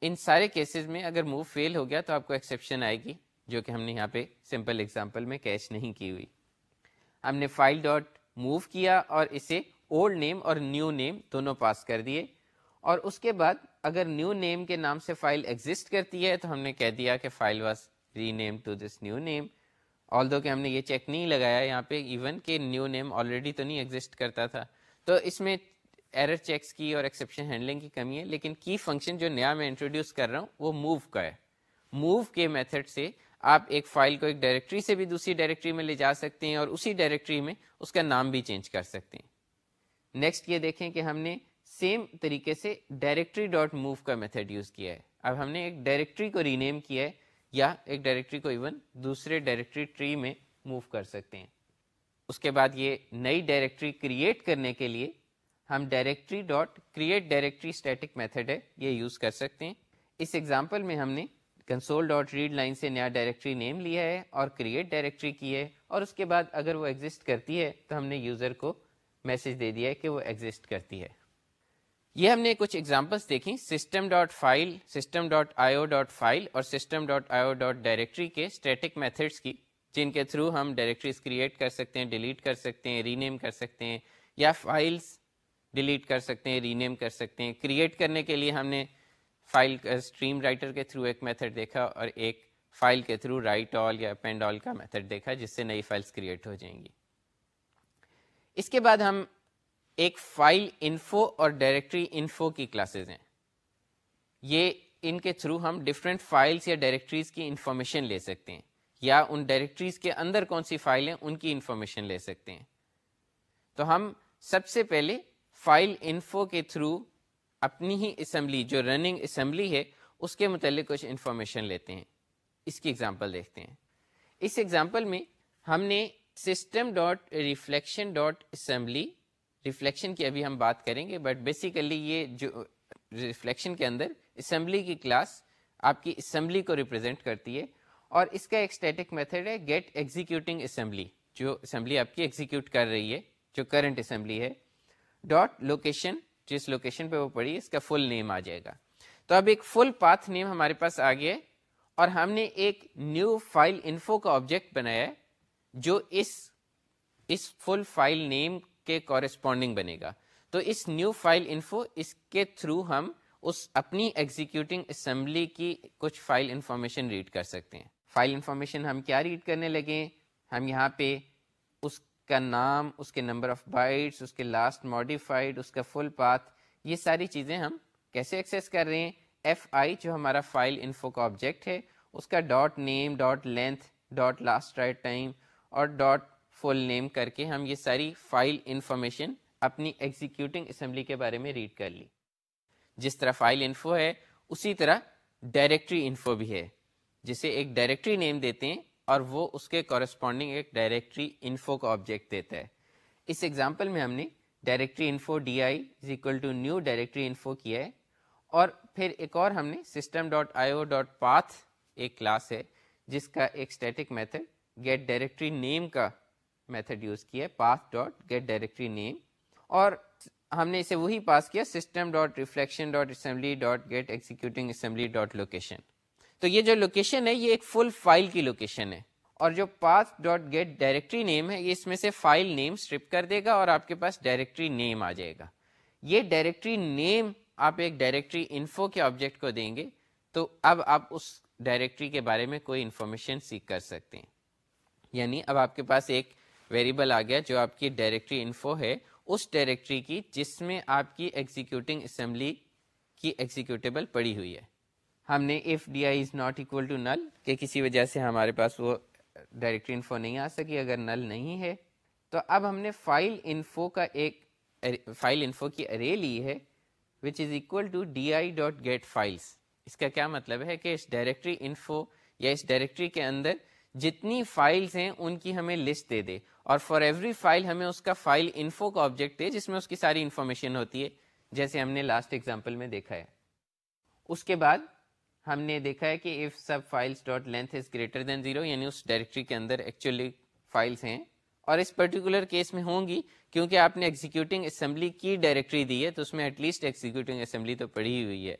ان سارے کیسز میں اگر موو فیل ہو گیا تو آپ کو ایکسیپشن آئے گی، جو کہ ہم نے یہاں پہ سمپل ایگزامپل میں کیچ نہیں کی ہوئی۔ ہم نے فائل ڈاٹ موو کیا اور اسے اولڈ نیم اور نیو نیم دونوں پاس کر دیے۔ اور اس کے بعد اگر نیو نیم کے نام سے فائل ایگزٹ کرتی ہے تو ہم نے کہہ دیا کہ file was rename to this new name all دو کہ ہم نے یہ چیک نہیں لگایا یہاں پہ ایون کہ نیو نیم آلریڈی تو نہیں ایگزٹ کرتا تھا۔ تو اس میں ایرر چیکس کی اور ایکسیپشن ہینڈلنگ کی کمی ہے، لیکن کی فنکشن جو نیا میں انٹروڈیوس کر رہا ہوں، وہ موو کا ہے۔ موو کے میتھڈ سے آپ ایک فائل کو ایک ڈائریکٹری سے بھی دوسری ڈائریکٹری میں لے جا سکتے ہیں اور اسی ڈائریکٹری میں اس کا نام بھی چینج کر سکتے ہیں۔ نیکسٹ یہ دیکھیں کہ ہم نے سیم طریقے سے ڈائریکٹری ڈاٹ موو کا میتھڈ یوز کیا ہے۔ اب ہم نے ایک ڈائریکٹری کو رینیم کیا ہے یا ایک ڈائریکٹری کو ایون دوسرے ڈائریکٹری ٹری میں موو کر سکتے ہیں۔ اس کے بعد یہ نئی ڈائریکٹری کریٹ کرنے کے لیے ہم directory dot create directory static method ہے، یہ یوز کر سکتے ہیں۔ اس ایگزامپل میں ہم نے کنسول ڈاٹ ریڈ لائن سے نیا ڈائریکٹری نیم لیا ہے اور کریٹ ڈائریکٹری کی ہے۔ اور اس کے بعد اگر وہ ایگزسٹ کرتی ہے تو ہم نے یوزر کو میسج دے دیا ہے کہ وہ ایگزسٹ کرتی ہے۔ یہ ہم نے کچھ ایگزامپلس دیکھی system dot file system dot I O dot file اور system dot I O dot directory کے اسٹیٹک میتھڈس کی، جن کے تھرو ہم ڈائریکٹریز کریٹ کر سکتے ہیں ڈیلیٹ کر سکتے ہیں رینیم کر سکتے ہیں یا فائلس ڈیلیٹ کر سکتے ہیں رینیم کر سکتے ہیں۔ کریٹ کرنے کے لیے ہم نے فائل اسٹریم رائٹر کے تھرو ایک میتھڈ دیکھا اور ایک فائل کے تھرو رائٹ آل یا پینڈ آل کا میتھڈ دیکھا، جس سے نئی فائلس کریٹ ہو جائیں گی۔ اس کے بعد ہم ایک فائل انفو اور ڈائریکٹری انفو کی کلاسز ہیں۔ یہ ان کے تھرو ہم ڈفرینٹ فائلس یا ڈائریکٹریز کی انفارمیشن لے سکتے ہیں۔ یا ان ڈائریکٹریز کے اندر کون سی فائل ہیں، ان کی انفارمیشن لے سکتے ہیں۔ تو ہم سب سے پہلے فائل انفو کے تھرو اپنی ہی اسمبلی، جو رننگ اسمبلی ہے، اس کے متعلق کچھ انفارمیشن لیتے ہیں۔ اس کی ایگزامپل دیکھتے ہیں۔ اس ایگزامپل میں ہم نے system dot reflection dot assembly reflection کی ابھی ہم بات کریں گے بٹ بیسیکلی یہ جو ریفلیکشن کے اندر اسمبلی کی کلاس آپ کی اسمبلی کو ریپرزینٹ کرتی ہے۔ اور اس کا ایک اسٹیٹک میتھڈ ہے گیٹ ایگزیکیوٹنگ اسمبلی جو اسمبلی آپ کی ایگزیکیوٹ کر رہی ہے، جو کرنٹ اسمبلی ہے۔ ڈاٹ لوکیشن جس لوکیشن پہ وہ پڑی، اس کا فل نیم آ جائے گا۔ تو اب ایک فل پاتھ نیم ہمارے پاس آ گیا اور ہم نے ایک نیو فائل انفو کا آبجیکٹ بنایا ہے، جو اس اس فل فائل نیم کے کورسپونڈنگ بنے گا۔ تو اس نیو فائل انفو اس کے تھرو ہم اس اپنی ایگزیکیوٹنگ اسمبلی کی کچھ فائل انفارمیشن ریڈ کر سکتے ہیں۔ فائل انفارمیشن ہم کیا ریڈ کرنے لگے؟ ہم یہاں پہ اس کا نام، اس کے نمبر آف بائٹس، اس کے لاسٹ ماڈیفائڈ اس کا فل پاتھ یہ ساری چیزیں ہم کیسے ایکسیس کر رہے ہیں؟ ایف آئی جو ہمارا فائل انفو کا آبجیکٹ ہے، اس کا dot name dot length dot last write time اور ڈاٹ فل نیم کر کے ہم یہ ساری فائل انفارمیشن اپنی ایگزیکیوٹنگ اسمبلی کے بارے میں ریڈ کر لی۔ جس طرح فائل انفو ہے، اسی طرح ڈائریکٹری انفو بھی ہے۔ جسے ایک ڈائریکٹری نیم دیتے ہیں اور وہ اس کے کورسپونڈنگ ایک ڈائریکٹری انفو کا آبجیکٹ دیتا ہے اس ایگزامپل میں ہم نے directory info D I is equal to new directory info کیا ہے اور پھر ایک اور ہم نے system dot I O dot path ایک کلاس ہے، جس کا ایک static method get directory name کا میتھڈ یوز کیا ہے path dot get directory name اور ہم نے اسے وہی پاس کیا system dot reflection dot assembly dot get executing assembly dot location تو یہ جو لوکیشن ہے، یہ ایک فل فائل کی لوکیشن ہے۔ اور جو path dot get directory name ہے، یہ اس میں سے فائل نیم اسٹرپ کر دے گا اور آپ کے پاس ڈائریکٹری نیم آ جائے گا۔ یہ ڈائریکٹری نیم آپ ایک ڈائریکٹری انفو کے آبجیکٹ کو دیں گے، تو اب آپ اس ڈائریکٹری کے بارے میں کوئی انفارمیشن سیکھ کر سکتے ہیں۔ یعنی اب آپ کے پاس ایک ویریبل آ گیا جو آپ کی ڈائریکٹری انفو ہے، اس ڈائریکٹری کی جس میں آپ کی ایگزیکیوٹنگ اسمبلی کی ایگزیکیوٹیبل پڑی ہوئی ہے۔ ہم نے if D I is not equal to null کہ کسی وجہ سے ہمارے پاس وہ ڈائریکٹری انفو نہیں آ سکی، اگر نل نہیں ہے، تو اب ہم نے فائل انفو کا ایک فائل انفو کی ارے لی ہے which is equal to D I dot get files اس کا کیا مطلب ہے کہ اس ڈائریکٹری انفو یا اس ڈائریکٹری کے اندر جتنی فائلس ہیں، ان کی ہمیں لسٹ دے دے۔ اور فار ایوری فائل ہمیں اس کا فائل انفو کا آبجیکٹ دے، جس میں اس کی ساری انفارمیشن ہوتی ہے، جیسے ہم نے لاسٹ ایگزامپل میں دیکھا ہے۔ اس کے بعد ہم نے دیکھا ہے کہ if sub files dot length is greater than zero یعنی اس ڈائریکٹری کے اندر ایکچولی فائلس ہیں، اور اس پرٹیکولر کیس میں ہوں گی، کیونکہ آپ نے ایگزیکیوٹنگ اسمبلی کی ڈائریکٹری دی ہے، تو اس میں ایٹ لیسٹ ایگزیکیوٹنگ اسمبلی تو پڑھی ہوئی ہے۔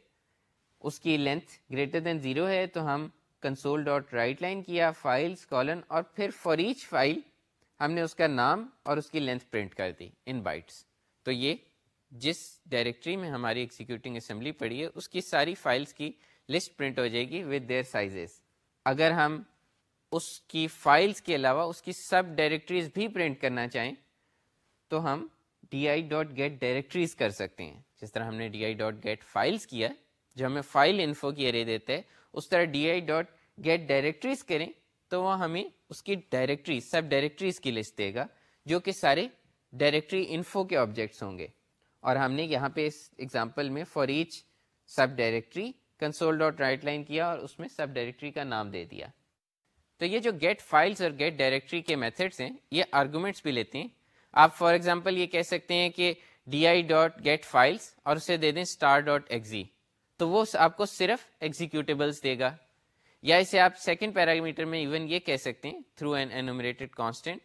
اس کی لینتھ گریٹر دین زیرو ہے، تو ہم کنسول ڈاٹ رائٹ لائن کیا فائلس کالن اور پھر فار ایچ فائل ہم نے اس کا نام اور اس کی لینتھ پرنٹ کر دی ان بائٹس تو یہ جس ڈائریکٹری میں ہماری ایگزیکیوٹنگ اسمبلی پڑی ہے، اس کی ساری فائلس کی لسٹ پرنٹ ہو جائے گی ود دیئر سائزز اگر ہم اس کی فائلس کے علاوہ اس کی سب ڈائریکٹریز بھی پرنٹ کرنا چاہیں، تو ہم D I dot get directories کر سکتے ہیں۔ جس طرح ہم نے D I dot get files کیا، جو ہمیں فائل انفو کی ارے دیتے ہیں، اس طرح D I dot get directories کریں تو وہ ہمیں اس کی ڈائریکٹری سب ڈائریکٹریز کی لسٹ دے گا، جو کہ سارے ڈائریکٹری انفو کے آبجیکٹس ہوں گے۔ اور ہم نے یہاں پہ اس ایگزامپل میں for each sub directory console dot write line کیا اور اس میں سب ڈائریکٹری کا نام دے دیا۔ تو یہ جو گیٹ فائلس اور گیٹ ڈائریکٹری کے میتھڈس ہیں، یہ آرگومنٹس بھی لیتے ہیں۔ آپ فار ایگزامپل یہ کہہ سکتے ہیں کہ D I dot get files اور اسے دے دیں اسٹار ڈاٹ ایگزی تو وہ آپ کو صرف ایگزیکیوٹیبلس دے گا۔ یا اسے آپ سیکنڈ پیرامیٹر میں ایون یہ کہہ سکتے ہیں تھرو این اینومریٹڈ کانسٹینٹ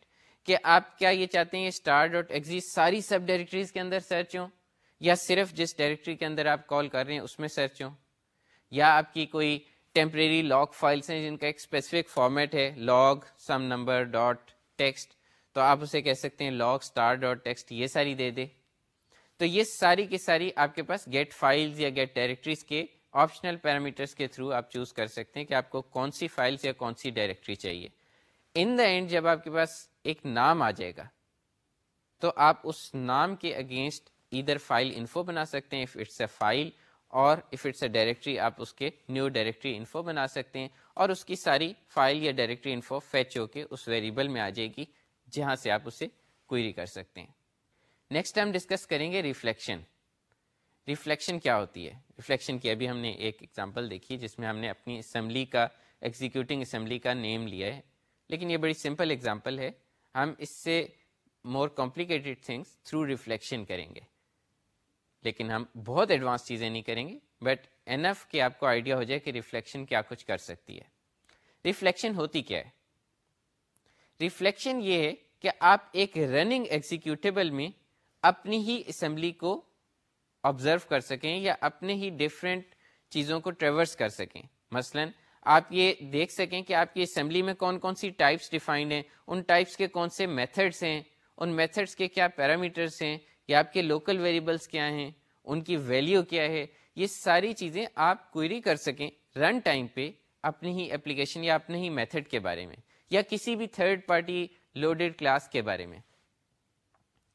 کہ آپ کیا یہ چاہتے ہیں اسٹار ڈاٹ ایگزٹ ساری سب ڈائریکٹریز کے اندر سرچ ہوں یا صرف جس ڈائریکٹری کے اندر آپ کال کر رہے ہیں اس میں سرچ ہوں۔ یا آپ کی کوئی ٹیمپریری لاگ فائلس ہیں جن کا ایک اسپیسیفک فارمیٹ ہے log some number dot text تو آپ اسے کہہ سکتے ہیں لاگ اسٹار ڈاٹ ٹیکسٹ یہ ساری دے دے۔ تو یہ ساری کی ساری آپ کے پاس گیٹ فائلز یا گیٹ ڈائریکٹریز کے آپشنل پیرامیٹرس کے تھرو آپ چوز کر سکتے ہیں کہ آپ کو کون سی فائلس یا کون سی ڈائریکٹری چاہیے۔ ان دا اینڈ جب آپ کے پاس ایک نام آ جائے گا، تو آپ اس نام کے اگینسٹ ادھر فائل انفو بنا سکتے ہیں اف اٹس اے فائل اور اف اٹس اے ڈائریکٹری آپ اس کے نیو ڈائریکٹری انفو بنا سکتے ہیں اور اس کی ساری فائل یا ڈائریکٹری انفو فیچ ہو کے اس ویریبل میں آ جائے گی جہاں سے آپ اسے کوئری کر سکتے ہیں۔ نیکسٹ ہم ڈسکس کریں گے ریفلیکشن ریفلیکشن کیا ہوتی ہے؟ ریفلیکشن کی ابھی ہم نے ایک ایگزامپل دیکھی جس میں ہم نے اپنی اسمبلی کا ایگزیکیوٹنگ اسمبلی کا نیم لیا ہے۔ لیکن یہ بڑی سمپل ایگزامپل ہے۔ ہم اس سے more complicated things through reflection کریں گے۔ لیکن ہم بہت ایڈوانس چیزیں نہیں کریں گے بٹ اینف کہ آپ کو آئیڈیا ہو جائے کہ ریفلیکشن کیا کچھ کر سکتی ہے۔ ریفلیکشن ہوتی کیا ہے؟ ریفلیکشن یہ ہے کہ آپ ایک رننگ ایگزیکیوٹیبل میں اپنی ہی اسمبلی کو آبزرو کر سکیں یا اپنے ہی ڈفرینٹ چیزوں کو ٹریورس کر سکیں۔ مثلا آپ یہ دیکھ سکیں کہ آپ کی اسمبلی میں کون کون سی ٹائپس ڈیفائنڈ ہیں، ان ٹائپس کے کون سے میتھڈس ہیں، ان میتھڈس کے کیا پیرامیٹرس ہیں یا آپ کے لوکل ویریبلس کیا ہیں، ان کی ویلیو کیا ہے، یہ ساری چیزیں آپ کوئری کر سکیں رن ٹائم پہ اپنی ہی اپلیکیشن یا اپنے ہی میتھڈ کے بارے میں یا کسی بھی تھرڈ پارٹی لوڈیڈ کلاس کے بارے میں۔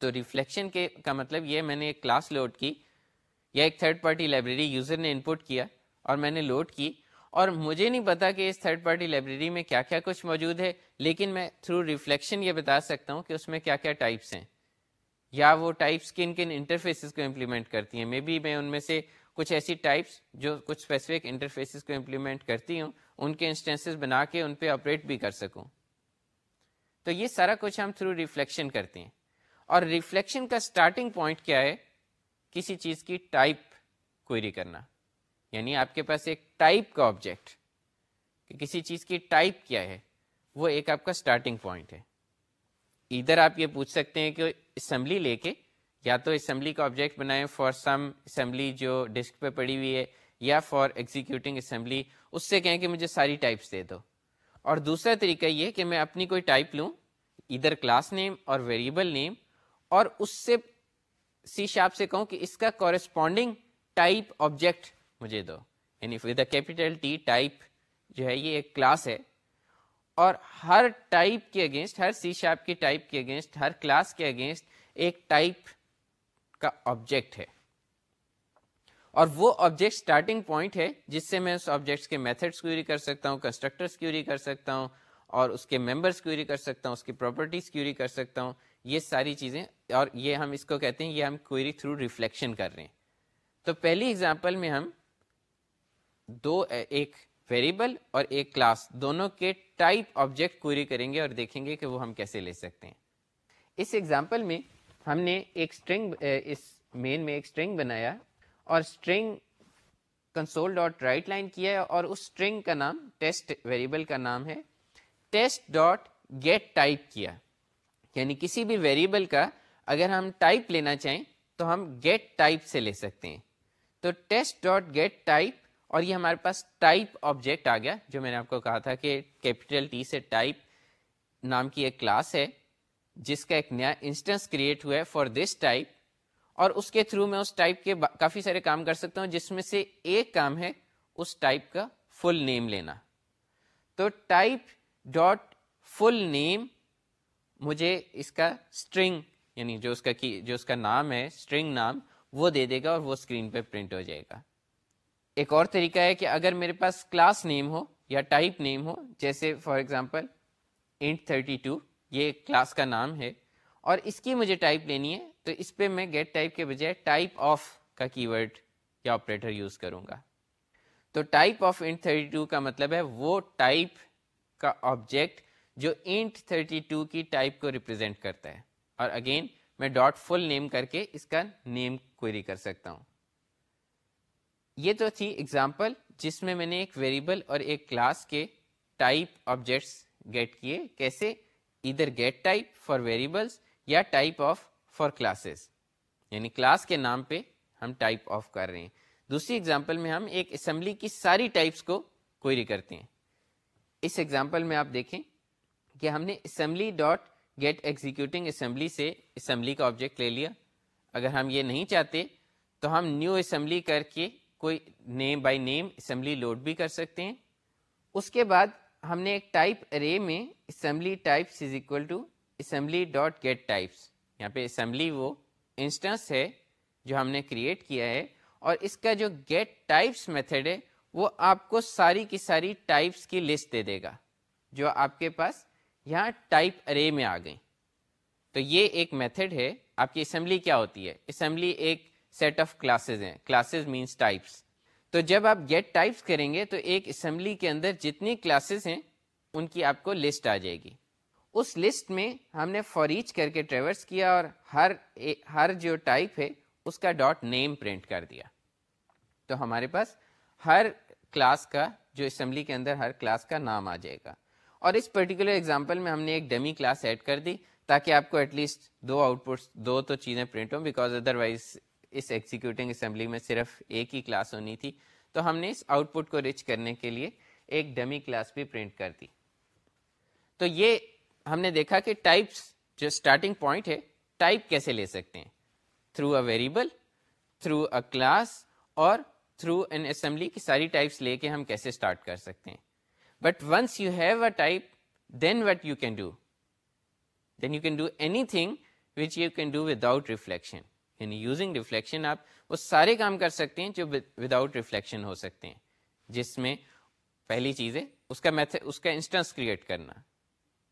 تو ریفلیکشن کے کا مطلب یہ میں نے ایک کلاس لوڈ کی یا ایک تھرڈ پارٹی لائبریری یوزر نے انپٹ کیا اور میں نے لوڈ کی اور مجھے نہیں پتا کہ اس تھرڈ پارٹی لائبریری میں کیا کیا کچھ موجود ہے، لیکن میں تھرو ریفلیکشن یہ بتا سکتا ہوں کہ اس میں کیا کیا ٹائپس ہیں۔ یا وہ ٹائپس کن کن انٹرفیسز کو امپلیمنٹ کرتی ہیں. مے بی میں ان میں سے کچھ ایسی ٹائپس جو کچھ اسپیسیفک انٹرفیسز کو امپلیمنٹ کرتی ہوں، ان کے انسٹینسز بنا کے ان پہ آپریٹ بھی کر سکوں۔ تو یہ سارا کچھ ہم تھرو ریفلیکشن کرتے ہیں۔ اور ریفلیکشن کا اسٹارٹنگ پوائنٹ کیا ہے؟ کسی چیز کی ٹائپ کوئری کرنا۔ یعنی آپ کے پاس ایک ٹائپ کا آبجیکٹ کہ کسی چیز کی ٹائپ کیا ہے، وہ ایک آپ کا اسٹارٹنگ پوائنٹ ہے۔ ادھر آپ یہ پوچھ سکتے ہیں کہ اسمبلی لے کے یا تو اسمبلی کا آبجیکٹ بنائیں فار سم اسمبلی جو ڈسک پہ پڑی ہوئی ہے یا فار ایگزیکیوٹنگ اسمبلی اس سے کہیں کہ مجھے ساری ٹائپس دے دو اور دوسرا طریقہ یہ کہ میں اپنی کوئی ٹائپ لوں ادھر کلاس نیم اور ویریبل نیم اور اس سے سی شاپ سے کہوں کہ اس کا کورسپونڈنگ ٹائپ آبجیکٹ مجھے دو یعنی ود کیپیٹل ٹی ٹائپ جو ہے یہ ایک کلاس ہے اور ہر ٹائپ کے اگینسٹ، ہر سی شاپ کی ٹائپ کے اگینسٹ، ہر کلاس کے اگینسٹ ایک ٹائپ کا آبجیکٹ ہے۔ اور وہ آبجیکٹ اسٹارٹنگ پوائنٹ ہے جس سے میں اس آبجیکٹس کے میتھڈس کیوری کر سکتا ہوں کنسٹرکٹرس کیوری کر سکتا ہوں، اور اس کے ممبرس کیوری کر سکتا ہوں، اس کی پراپرٹیز کیوری کر سکتا ہوں۔ یہ ساری چیزیں، اور یہ ہم اس کو کہتے ہیں، یہ ہم کوئری تھرو ریفلیکشن کر رہے ہیں۔ تو پہلی ایگزامپل میں ہم دو، ایک ویریبل اور ایک کلاس دونوں کے ٹائپ آبجیکٹ کوئری کریں گے اور دیکھیں گے کہ وہ ہم کیسے لے سکتے ہیں۔ اس ایگزامپل میں ہم نے ایک اسٹرنگ اس مین میں ایک اسٹرنگ بنایا اور string console dot write line کیا ہے اور اس اسٹرنگ کا نام ٹیسٹ ویریبل کا نام ہے ٹیسٹ ڈاٹ گیٹ ٹائپ کیا۔ یعنی کسی بھی ویریبل کا اگر ہم ٹائپ لینا چاہیں تو ہم گیٹ ٹائپ سے لے سکتے ہیں۔ تو ٹیسٹ ڈاٹ گیٹ ٹائپ اور یہ ہمارے پاس ٹائپ آبجیکٹ آ گیا، جو میں نے آپ کو کہا تھا کہ کیپیٹل ٹی سے ٹائپ نام کی ایک کلاس ہے، جس کا ایک نیا انسٹنس کریٹ ہوا ہے فار دس ٹائپ اور اس کے تھرو میں اس ٹائپ کے کافی سارے کام کر سکتا ہوں، جس میں سے ایک کام ہے اس ٹائپ کا فل نیم لینا۔ تو ٹائپ ڈاٹ فل نیم مجھے اس کا اسٹرنگ یعنی جو اس کا کی جو اس کا نام ہے اسٹرنگ نام، وہ دے دے گا اور وہ اسکرین پہ پرنٹ ہو جائے گا۔ ایک اور طریقہ ہے کہ اگر میرے پاس کلاس نیم ہو یا ٹائپ نیم ہو، جیسے for example int thirty two, یہ کلاس کا نام ہے، اور اس کی مجھے ٹائپ لینی ہے، تو اس پہ میں گیٹ ٹائپ کے بجائے ٹائپ آف کا کی ورڈ یا آپریٹر یوز کروں گا۔ تو type of int thirty two کا مطلب ہے وہ ٹائپ کا آبجیکٹ جو اینٹ 32 کی ٹائپ کو ریپرزینٹ کرتا ہے۔ اور اگین، میں ڈاٹ فل نیم کر کے اس کا نیم کوئری کر سکتا ہوں۔ یہ تو تھی ایگزامپل جس میں میں نے ایک ویریبل اور ایک کلاس کے ٹائپ آبجیکٹس گیٹ کیے، کیسے؟ ادھر گیٹ ٹائپ فار ویریبلس یا ٹائپ آف فار کلاسز یعنی کلاس کے نام پہ ہم ٹائپ آف کر رہے ہیں۔ دوسری ایگزامپل میں ہم ایک اسمبلی کی ساری ٹائپس کو کوئری کرتے ہیں۔ اس ایگزامپل میں آپ دیکھیں کہ ہم نے assembly dot get executing assembly سے اسمبلی کا آبجیکٹ لے لیا۔ اگر ہم یہ نہیں چاہتے تو ہم نیو اسمبلی کر کے کوئی name by name assembly load بھی کر سکتے ہیں۔ اس کے بعد ہم نے ایک ٹائپ ارے میں assembly types is equal to assembly dot get types یہاں پہ اسمبلی وہ انسٹنس ہے جو ہم نے کریٹ کیا ہے۔ اور اس کا جو گیٹ ٹائپس میتھڈ ہے وہ آپ کو ساری کی ساری ٹائپس کی لسٹ دے دے گا۔ جو آپ کے پاس یہاں ٹائپ ارے میں آ گئی تو یہ ایک میتھڈ ہے۔ آپ کی اسمبلی کیا ہوتی ہے؟ اسمبلی ایک سیٹ آف کلاسز ہیں. کلاسز مینس ٹائپس تو جب آپ گیٹ ٹائپس کریں گے تو ایک اسمبلی کے اندر جتنی کلاسز ہیں، ان کی آپ کو لسٹ آ جائے گی. اس لسٹ میں ہم نے فوریچ کر کے ٹریورس کیا اور ہر ہر جو ٹائپ ہے، اس کا ڈاٹ نیم پرنٹ کر دیا. تو ہمارے پاس ہر کلاس کا، جو اسمبلی کے اندر ہر کلاس کا نام آ جائے گا. اور اس پرٹیکولر ایگزامپل میں ہم نے ایک ڈمی کلاس ایڈ کر دی تاکہ آپ کو ایٹ لیسٹ دو آؤٹ پٹ دو تو چیزیں پرنٹ ہوں بیکاز ادر وائز اس ایگزیکیوٹنگ اسمبلی میں صرف ایک ہی کلاس ہونی تھی، تو ہم نے اس آؤٹ پٹ کو ریچ کرنے کے لیے ایک ڈمی کلاس بھی پرنٹ کر دی۔ تو یہ ہم نے دیکھا کہ ٹائپس جو اسٹارٹنگ پوائنٹ ہے ٹائپ کیسے لے سکتے ہیں؟ Through a variable through a class اور تھرو این اسمبلی کی ساری ٹائپس لے کے ہم کیسے اسٹارٹ کر سکتے ہیں؟ But once you have a type then what you can do then you can do anything which you can do without reflection یعنی یوزنگ ریفلیکشن آپ وہ سارے کام کر سکتے ہیں جو وداؤٹ ریفلیکشن ہو سکتے ہیں۔ جس میں پہلی چیز ہے، اس کا میتھڈ اس کا انسٹنس کریٹ کرنا۔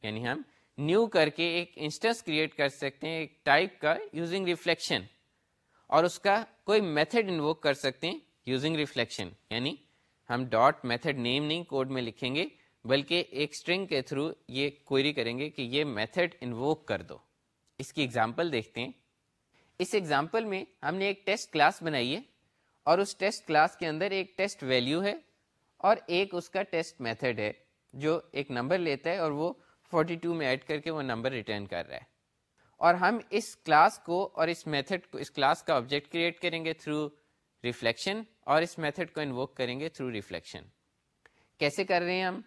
یعنی ہم نیو کر کے ایک انسٹنس کریٹ کر سکتے ہیں، ایک ٹائپ کا یوزنگ ریفلیکشن اور اس کا کوئی میتھڈ انووک کر سکتے ہیں یوزنگ ریفلیکشن یعنی ہم ڈاٹ میتھڈ نیم نہیں کوڈ میں لکھیں گے، بلکہ ایک اسٹرنگ کے تھرو یہ کوئری کریں گے کہ یہ میتھڈ انووک کر دو۔ اس کی ایگزامپل دیکھتے ہیں۔ اس ایگزامپل میں ہم نے ایک ٹیسٹ کلاس بنائی ہے اور اس ٹیسٹ کلاس کے اندر ایک ٹیسٹ ویلیو ہے اور ایک اس کا ٹیسٹ میتھڈ ہے جو ایک نمبر لیتا ہے اور وہ 42 میں ایڈ کر کے وہ نمبر ریٹرن کر رہا ہے۔ اور ہم اس کلاس کو اور اس میتھڈ کو اس کلاس کا آبجیکٹ کریٹ کریں گے تھرو ریفلیکشن اور اس میتھڈ کو انووک کریں گے تھرو ریفلیکشن کیسے کر رہے ہیں ہم؟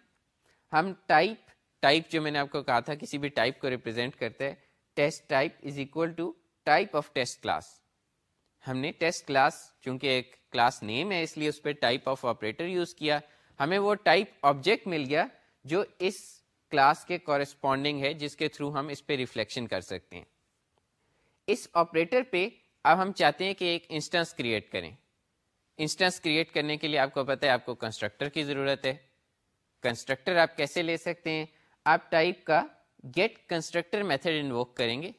ہم ٹائپ ٹائپ جو میں نے آپ کو کہا تھا کسی بھی ٹائپ کو ریپرزینٹ کرتے ہیں test type is equal to type of test class ہم نے ٹیسٹ کلاس چونکہ ایک کلاس نیم ہے، اس لیے اس پہ ٹائپ آف آپریٹر یوز کیا۔ ہمیں وہ ٹائپ آبجیکٹ مل گیا جو اس کلاس کے کورسپونڈنگ ہے، جس کے تھرو ہم اس پہ ریفلیکشن کر سکتے ہیں۔ اس آپریٹر پہ اب ہم چاہتے ہیں کہ ایک انسٹنس کریٹ کریں۔ انسٹنس کریٹ کرنے کے لیے آپ کو پتہ ہے، آپ کو کنسٹرکٹر کی ضرورت ہے۔ کنسٹرکٹر آپ کیسے لے سکتے ہیں؟ آپ ٹائپ کا گیٹ کنسٹرکٹر میتھڈ انووک کریں گے۔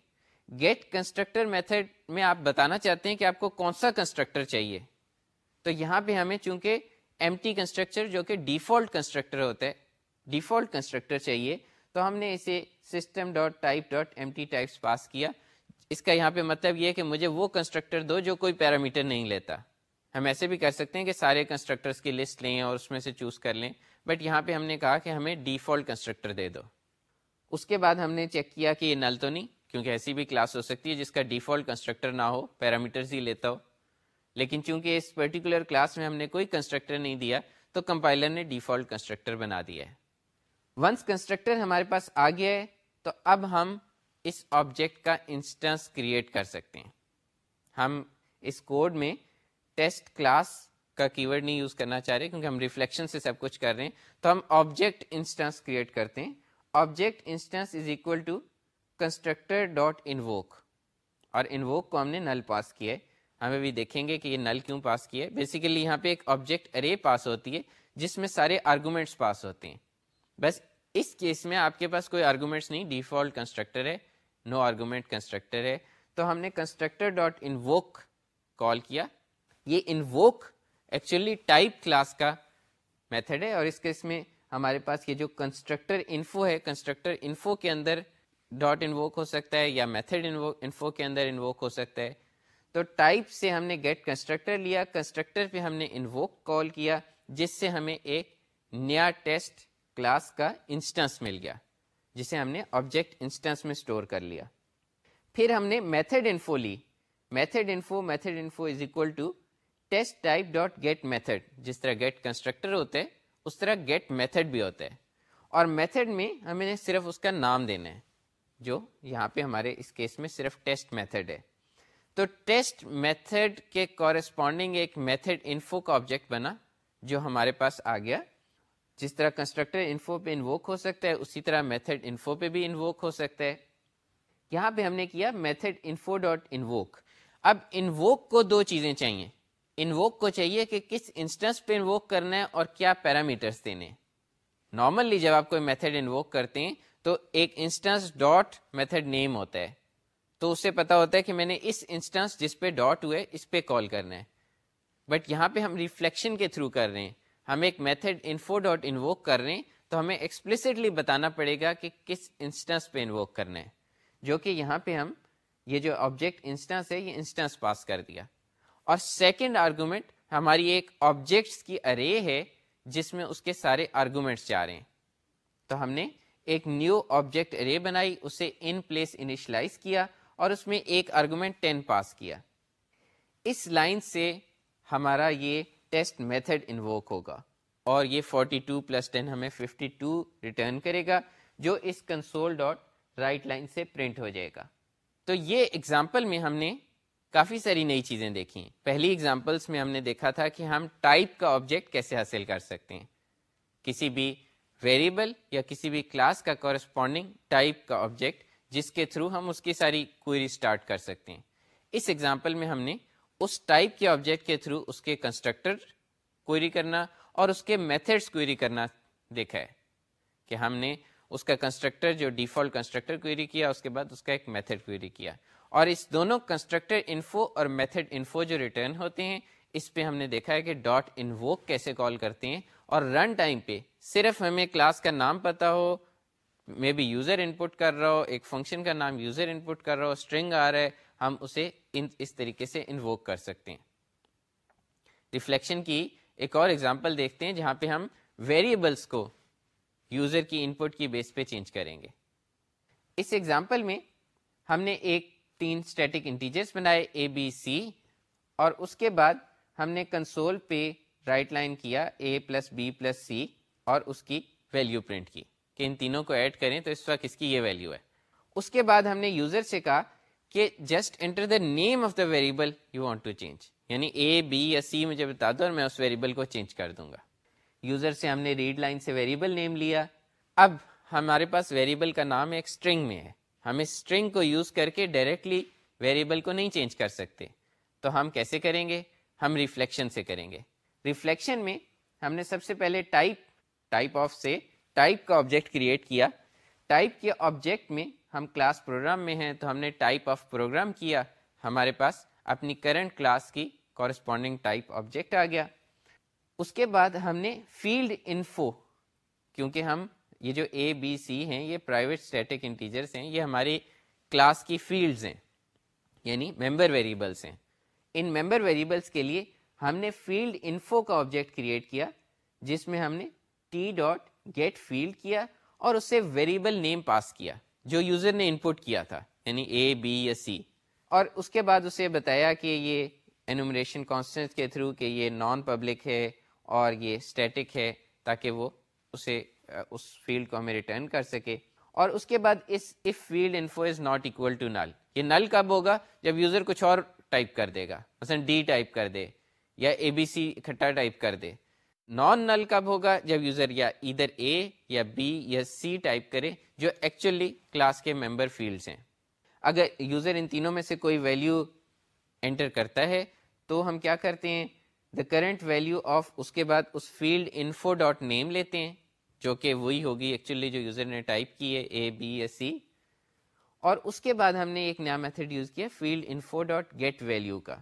گیٹ کنسٹرکٹر میتھڈ میں آپ بتانا چاہتے ہیں کہ آپ کو کون سا کنسٹرکٹر چاہیے۔ تو یہاں پہ ہمیں چونکہ ایم ٹی کنسٹرکچر جو کہ ڈیفالٹ کنسٹرکٹر ہوتا ہے ڈیفالٹ کنسٹرکٹر چاہیے۔ تو ہم نے اسے system dot type dot empty types pass کیا۔ اس کا یہاں پہ مطلب یہ کہ مجھے وہ کنسٹرکٹر دو جو کوئی پیرامیٹر نہیں لیتا۔ ہم ایسے بھی کر سکتے ہیں کہ سارے کنسٹرکٹرس کی لسٹ لیں اور اس میں سے چوز کر لیں۔ بٹ یہاں پہ ہم نے کہا کہ ہمیں ڈیفالٹ کنسٹرکٹر دے دو۔ اس کے بعد ہم نے چیک کیا کہ یہ نل تو نہیں۔ کیونکہ ایسی بھی کلاس ہو سکتی ہے جس کا ڈیفالٹ کنسٹرکٹر نہ ہو پیرامیٹرز ہی لیتا ہو۔ لیکن چونکہ اس پرٹیکولر کلاس میں ہم نے کوئی کنسٹرکٹر نہیں دیا، تو کمپائلر نے ڈیفالٹ کنسٹرکٹر بنا دیا ہے۔ ونس کنسٹرکٹر ہمارے پاس آ گیا ہے، تو اب ہم اس آبجیکٹ کا انسٹنس کریٹ کر سکتے ہیں۔ ہم اس کوڈ میں ٹیسٹ کلاس کا کی ورڈ نہیں یوز کرنا چاہ رہے، کیونکہ ہم ریفلیکشن سے سب کچھ کر رہے ہیں۔ تو ہم آبجیکٹ انسٹنس کریٹ کرتے ہیں۔ Object instance is equal to constructor dot invoke اور انووک کو ہم نے نل پاس کیا ہے. ہمیں بھی دیکھیں گے کہ یہ نل کیوں پاس کیا ہے؟ بیسیکلی یہاں پہ ایک آبجیکٹ ارے پاس ہوتی ہے جس میں سارے آرگومنٹس پاس ہوتے ہیں. بس اس کیس میں آپ کے پاس کوئی آرگومنٹس نہیں ڈیفالٹ کنسٹرکٹر ہے نو آرگومنٹ کنسٹرکٹر ہے. تو ہم نے کنسٹرکٹر ڈاٹ انووک کال کیا. یہ انووک ایکچولی ٹائپ کلاس کا میتھڈ ہے اور اس کیس میں ہمارے پاس یہ جو کنسٹرکٹر انفو ہے کنسٹرکٹر انفو کے اندر ڈاٹ انووک ہو سکتا ہے یا میتھڈ انفو کے اندر انووک ہو سکتا ہے۔ تو ٹائپ سے ہم نے گیٹ کنسٹرکٹر لیا، کنسٹرکٹر پہ ہم نے انووک کال کیا، جس سے ہمیں ایک نیا ٹیسٹ کلاس کا انسٹنس مل گیا، جسے ہم نے آبجیکٹ انسٹنس میں اسٹور کر لیا۔ پھر ہم نے میتھڈ انفو لی۔ Method info method info is equal to test type dot get method. جس طرح گیٹ کنسٹرکٹر ہوتے اس طرح گیٹ میتھڈ بھی ہوتا ہے اور میتھڈ میں ہمیں صرف اس کا نام دینا ہے۔ جو یہاں پہ ہمارے اس کیس میں صرف ٹیسٹ میتھڈ ہے۔ تو ٹیسٹ میتھڈ کے کورسپونڈنگ ایک میتھڈ انفو کا آبجیکٹ بنا جو ہمارے پاس آ گیا۔ جس طرح کنسٹرکٹر انفو پہ انووک ہو سکتا ہے، اسی طرح میتھڈ انفو پہ بھی انووک ہو سکتا ہے۔ یہاں پہ ہم نے کیا میتھڈ انفو ڈاٹ انووک اب انووک کو دو چیزیں چاہیے۔ انووک کو چاہیے کہ کس انسٹنس پہ انووک کرنا ہے اور کیا پیرامیٹرس دینے۔ نارملی جب آپ کوئی میتھڈ انووک کرتے ہیں تو ایک انسٹنس ڈاٹ میتھڈ نیم ہوتا ہے۔ تو اس سے پتا ہوتا ہے کہ میں نے اس انسٹنس جس پہ ڈاٹ ہوئے اس پہ کال کرنا ہے۔ بٹ یہاں پہ ہم ریفلیکشن کے تھرو کر رہے ہیں۔ ہم ایک میتھڈ انفو ڈاٹ انووک کر رہے ہیں تو ہمیں ایکسپلسٹلی بتانا پڑے گا کہ کس انسٹنس پہ انووک کرنا ہے۔ جو کہ یہاں پہ ہم یہ جو آبجیکٹ انسٹنس ہے یہ انسٹنس پاس کر دیا۔ اور سیکنڈ آرگومنٹ ہماری ایک آبجیکٹس کی ارے ہے جس میں اس کے سارے آرگومنٹس جا رہے ہیں۔ تو ہم نے ایک نیو آبجیکٹ ارے بنائی، اسے ان پلیس انیشلائز کیا اور اس میں ایک آرگومنٹ ٹین پاس کیا۔ اس لائن سے ہمارا یہ ٹیسٹ میتھڈ انووک ہوگا اور یہ 42 ٹو پلس ٹین ہمیں 52 ریٹرن کرے گا، جو اس کنسول ڈاٹ رائٹ لائن سے پرنٹ ہو جائے گا۔ تو یہ ایگزامپل میں ہم نے کافی ساری نئی چیزیں دیکھی۔ پہلی ایگزامپلس میں ہم نے دیکھا تھا کہ ہم ٹائپ کا آبجیکٹ کیسے حاصل کر سکتے ہیں۔ کسی بھی ویریبل یا کسی بھی کلاس کا کورسپونڈنگ ٹائپ کا آبجیکٹ جس کے تھرو ہم اس کی ساری کوئری اسٹارٹ کر سکتے ہیں۔ اس ایگزامپل میں ہم نے اس ٹائپ کے آبجیکٹ کے تھرو اس کے کنسٹرکٹر کوئری کرنا اور اس کے میتھڈس کوئری کرنا دیکھا ہے کہ ہم نے اس کا کنسٹرکٹر جو ڈیفالٹ کنسٹرکٹر کوئری کیا، اس کے بعد اس کا ایک میتھڈ کوئری کیا۔ اور اس دونوں کنسٹرکٹر انفو اور میتھڈ انفو جو ریٹرن ہوتے ہیں، اس پہ ہم نے دیکھا ہے کہ ڈاٹ انووک کیسے کال کرتے ہیں اور رن ٹائم پہ صرف ہمیں کلاس کا نام پتا ہو، میں بھی یوزر ان پٹ کر رہا ہو ایک فنکشن کا نام یوزر ان پٹ کر رہا ہو اسٹرنگ آ رہا ہے، ہم اسے اس طریقے سے انووک کر سکتے ہیں۔ ریفلیکشن کی ایک اور ایگزامپل دیکھتے ہیں، جہاں پہ ہم ویریبلس کو یوزر کی ان پٹ کی بیس پہ چینج کریں گے۔ اس ایگزامپل میں ہم نے ایک تین اسٹیٹک انٹیجرس بنائے اے بی سی اور اس کے بعد ہم نے کنسول پہ رائٹ لائن کیا A plus B plus C اور اس کی ویلو پرنٹ کی، کہ ان تینوں کو ایڈ کریں تو اس وقت اس کی یہ ویلو ہے۔ اس کے بعد ہم نے یوزر سے کہا کہ just enter the name of the variable you want to change یعنی اے بی یا سی مجھے بتا دو اور میں اس ویریبل کو چینج کر دوں گا۔ یوزر سے ہم نے ریڈ لائن سے ویریبل نیم لیا۔ اب ہمارے پاس ویریبل کا نام ایک اسٹرنگ میں ہے۔ ہم اس اسٹرنگ کو یوز کر کے ڈائریکٹلی ویریبل کو نہیں چینج کر سکتے۔ تو ہم کیسے کریں گے؟ ہم ریفلیکشن سے کریں گے۔ ریفلیکشن میں ہم نے سب سے پہلے ٹائپ ٹائپ آف سے ٹائپ کا آبجیکٹ کریٹ کیا۔ ٹائپ کے آبجیکٹ میں ہم کلاس پروگرام میں ہیں تو ہم نے ٹائپ آف پروگرام کیا۔ ہمارے پاس اپنی کرنٹ کلاس کی کورسپونڈنگ ٹائپ آبجیکٹ آ گیا۔ اس کے بعد ہم نے فیلڈ انفو، کیونکہ ہم یہ جو اے بی سی ہیں، یہ پرائیویٹ اسٹیٹک انٹیجرس ہیں، یہ ہماری کلاس کی فیلڈز ہیں یعنی ممبر ویریبلس ہیں۔ ان ممبر ویریبلس کے لیے ہم نے فیلڈ انفو کا آبجیکٹ کریٹ کیا، جس میں ہم نے ٹی ڈاٹ گیٹ فیلڈ کیا اور اس سے ویریبل نیم پاس کیا، جو یوزر نے انپٹ کیا تھا یعنی اے بی یا سی اور اس کے بعد اسے بتایا کہ یہ انومریشن کانسٹنٹ کے تھرو کہ یہ نان پبلک ہے اور یہ اسٹیٹک ہے تاکہ وہ اسے، اس فیلڈ کو ہمیں ریٹرن کر سکے۔ اور اس کے بعد اس if field info is not equal to null یہ نل کب ہوگا؟ جب یوزر کچھ اور ٹائپ کر دے گا، مثلا ڈی ٹائپ کر دے۔ یا اے بی سی اکٹھا ٹائپ کر دے۔ نان نل کب ہوگا؟ جب یوزر یا ادھر اے یا بی یا سی ٹائپ کرے، جو ایکچولی کلاس کے ممبر فیلڈس ہیں۔ اگر یوزر ان تینوں میں سے کوئی ویلیو انٹر کرتا ہے، تو ہم کیا کرتے ہیں؟ دا کرنٹ ویلیو آف اس کے بعد اس فیلڈ انفو ڈاٹ نیم لیتے ہیں، جو کہ وہی ہوگی ایکچولی جو یوزر نے ٹائپ کی ہے اے بی یا سی اور اس کے بعد ہم نے ایک نیا میتھڈ یوز کیا field info dot get value کا۔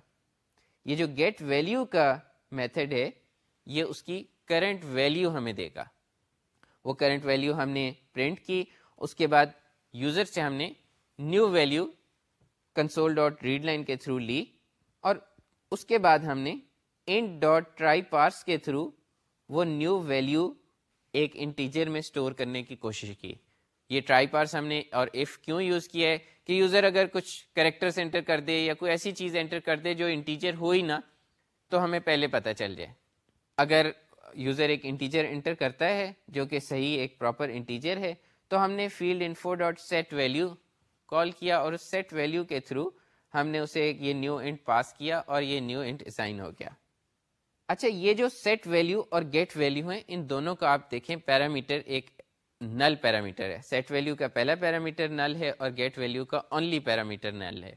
یہ جو گیٹ ویلیو کا میتھڈ ہے، یہ اس کی کرنٹ ویلیو ہمیں دے گا۔ وہ کرنٹ ویلیو ہم نے پرنٹ کی، اس کے بعد یوزر سے ہم نے new value console dot read line کے تھرو لی اور اس کے بعد ہم نے انٹ ڈاٹ ٹرائی پارس کے تھرو وہ نیو ویلیو ایک انٹیجر میں اسٹور کرنے کی کوشش کی۔ یہ ٹرائی پارس ہم نے اور اف کیوں یوز کیا ہے؟ کہ یوزر اگر کچھ کریکٹرس انٹر کر دے یا کوئی ایسی چیز انٹر کر دے جو انٹیجر ہو ہی نہ، تو ہمیں پہلے پتہ چل جائے۔ اگر یوزر ایک انٹیجر انٹر کرتا ہے جو کہ صحیح ایک پراپر انٹیجر ہے، تو ہم نے field info dot set value call کیا اور اس سیٹ ویلیو کے تھرو ہم نے اسے یہ نیو انٹ پاس کیا اور یہ نیو انٹ اسائن ہو گیا۔ اچھا یہ جو سیٹ ویلیو اور گیٹ ویلیو ہیں، ان دونوں کا آپ دیکھیں، پیرامیٹر ایک نل پیرامیٹر ہے۔ سیٹ ویلیو کا پہلا پیرامیٹر نل ہے اور گیٹ ویلیو کا اونلی پیرامیٹر نل ہے۔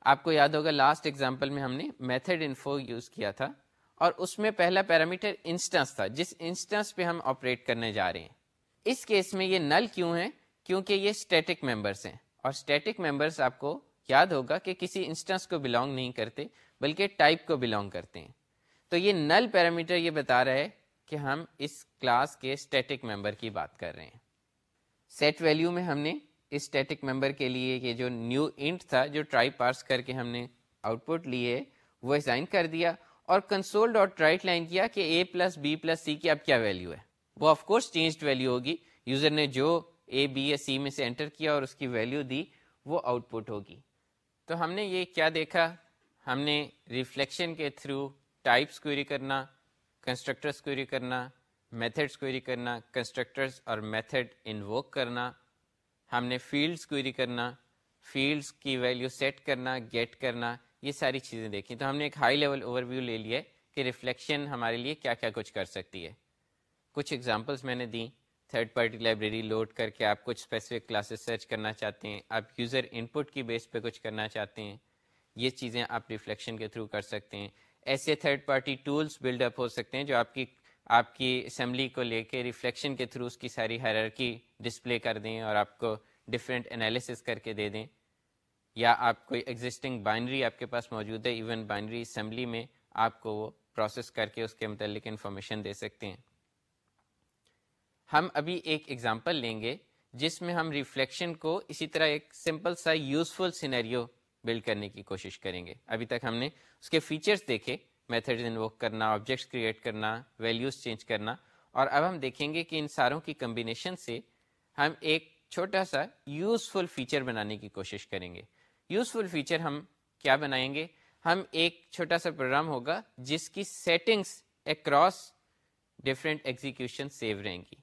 آپ کو یاد ہوگا لاسٹ ایگزامپل میں ہم نے میتھڈ انفو یوز کیا تھا اور اس میں پہلا پیرامیٹر انسٹنس تھا، جس انسٹنس پہ ہم آپریٹ کرنے جا رہے ہیں۔ اس کیس میں یہ نل کیوں ہے کیونکہ یہ اسٹیٹک ممبرس ہیں۔ اور اسٹیٹک ممبرس آپ کو یاد ہوگا کہ کسی انسٹنس کو بلونگ نہیں کرتے، بلکہ ٹائپ کو بلونگ کرتے ہیں۔ تو یہ نل پیرامیٹر یہ بتا رہا ہے کہ ہم اس کلاس کے اسٹیٹک ممبر کی بات کر رہے ہیں۔ سیٹ ویلیو میں ہم نے اسٹیٹک ممبر کے لیے یہ جو نیو انٹ تھا، جو ٹرائی پارس کر کے ہم نے آؤٹ پٹ لیے، وہ اسائن کر دیا اور کنسول ڈاٹ رائٹ لائن کیا کہ A plus B plus C کی اب کیا ویلیو ہے۔ وہ آف کورس چینجڈ ویلیو ہوگی۔ یوزر نے جو اے بی یا سی میں سے انٹر کیا اور اس کی ویلیو دی، وہ آؤٹ پٹ ہوگی۔ تو ہم نے یہ کیا دیکھا؟ ہم نے ریفلیکشن کے تھرو ٹائپس کوئری کرنا کنسٹرکٹرس کوئری کرنا میتھڈس کوئری کرنا کنسٹرکٹرس اور میتھڈ انووک کرنا، ہم نے فیلڈس کوئری کرنا فیلڈس کی ویلیو سیٹ کرنا گیٹ کرنا، یہ ساری چیزیں دیکھیں۔ تو ہم نے ایک ہائی لیول اوور ویو لے لیا کہ ریفلیکشن ہمارے لیے کیا کیا کچھ کر سکتی ہے۔ کچھ ایگزامپلس میں نے دیں۔ تھرڈ پارٹی لائبریری لوڈ کر کے آپ کچھ اسپیسیفک کلاسز سرچ کرنا چاہتے ہیں۔ آپ یوزر ان پٹ کی بیس پہ کچھ کرنا چاہتے ہیں۔ یہ چیزیں آپ ریفلیکشن کے تھرو کر سکتے ہیں۔ ایسے third party tools build up ہو سکتے ہیں جو آپ کی آپ کی اسمبلی کو لے کے ریفلیکشن کے تھرو اس کی ساری ہیررکی ڈسپلے کر دیں اور آپ کو ڈفرینٹ انالیسس کر کے دے دیں۔ یا آپ کوئی ایگزسٹنگ بائنری آپ کے پاس موجود ہے ایون بائنری اسمبلی میں آپ کو وہ پروسیس کر کے اس کے متعلق انفارمیشن دے سکتے ہیں۔ ہم ابھی ایک ایگزامپل لیں گے جس میں ہم ریفلیکشن کو اسی طرح ایک سمپل سا یوزفل سینیریو بلڈ کرنے کی کوشش کریں گے۔ ابھی تک ہم نے اس کے فیچرز دیکھے میتھڈ انوک کرنا آبجیکٹس کریٹ کرنا ویلیوز چینج کرنا۔ اور اب ہم دیکھیں گے کہ ان ساروں کی کمبینیشن سے ہم ایک چھوٹا سا یوزفل فیچر بنانے کی کوشش کریں گے۔ یوزفل فیچر ہم کیا بنائیں گے؟ ہم ایک چھوٹا سا پروگرام ہوگا جس کی settings across different execution save رہیں گی۔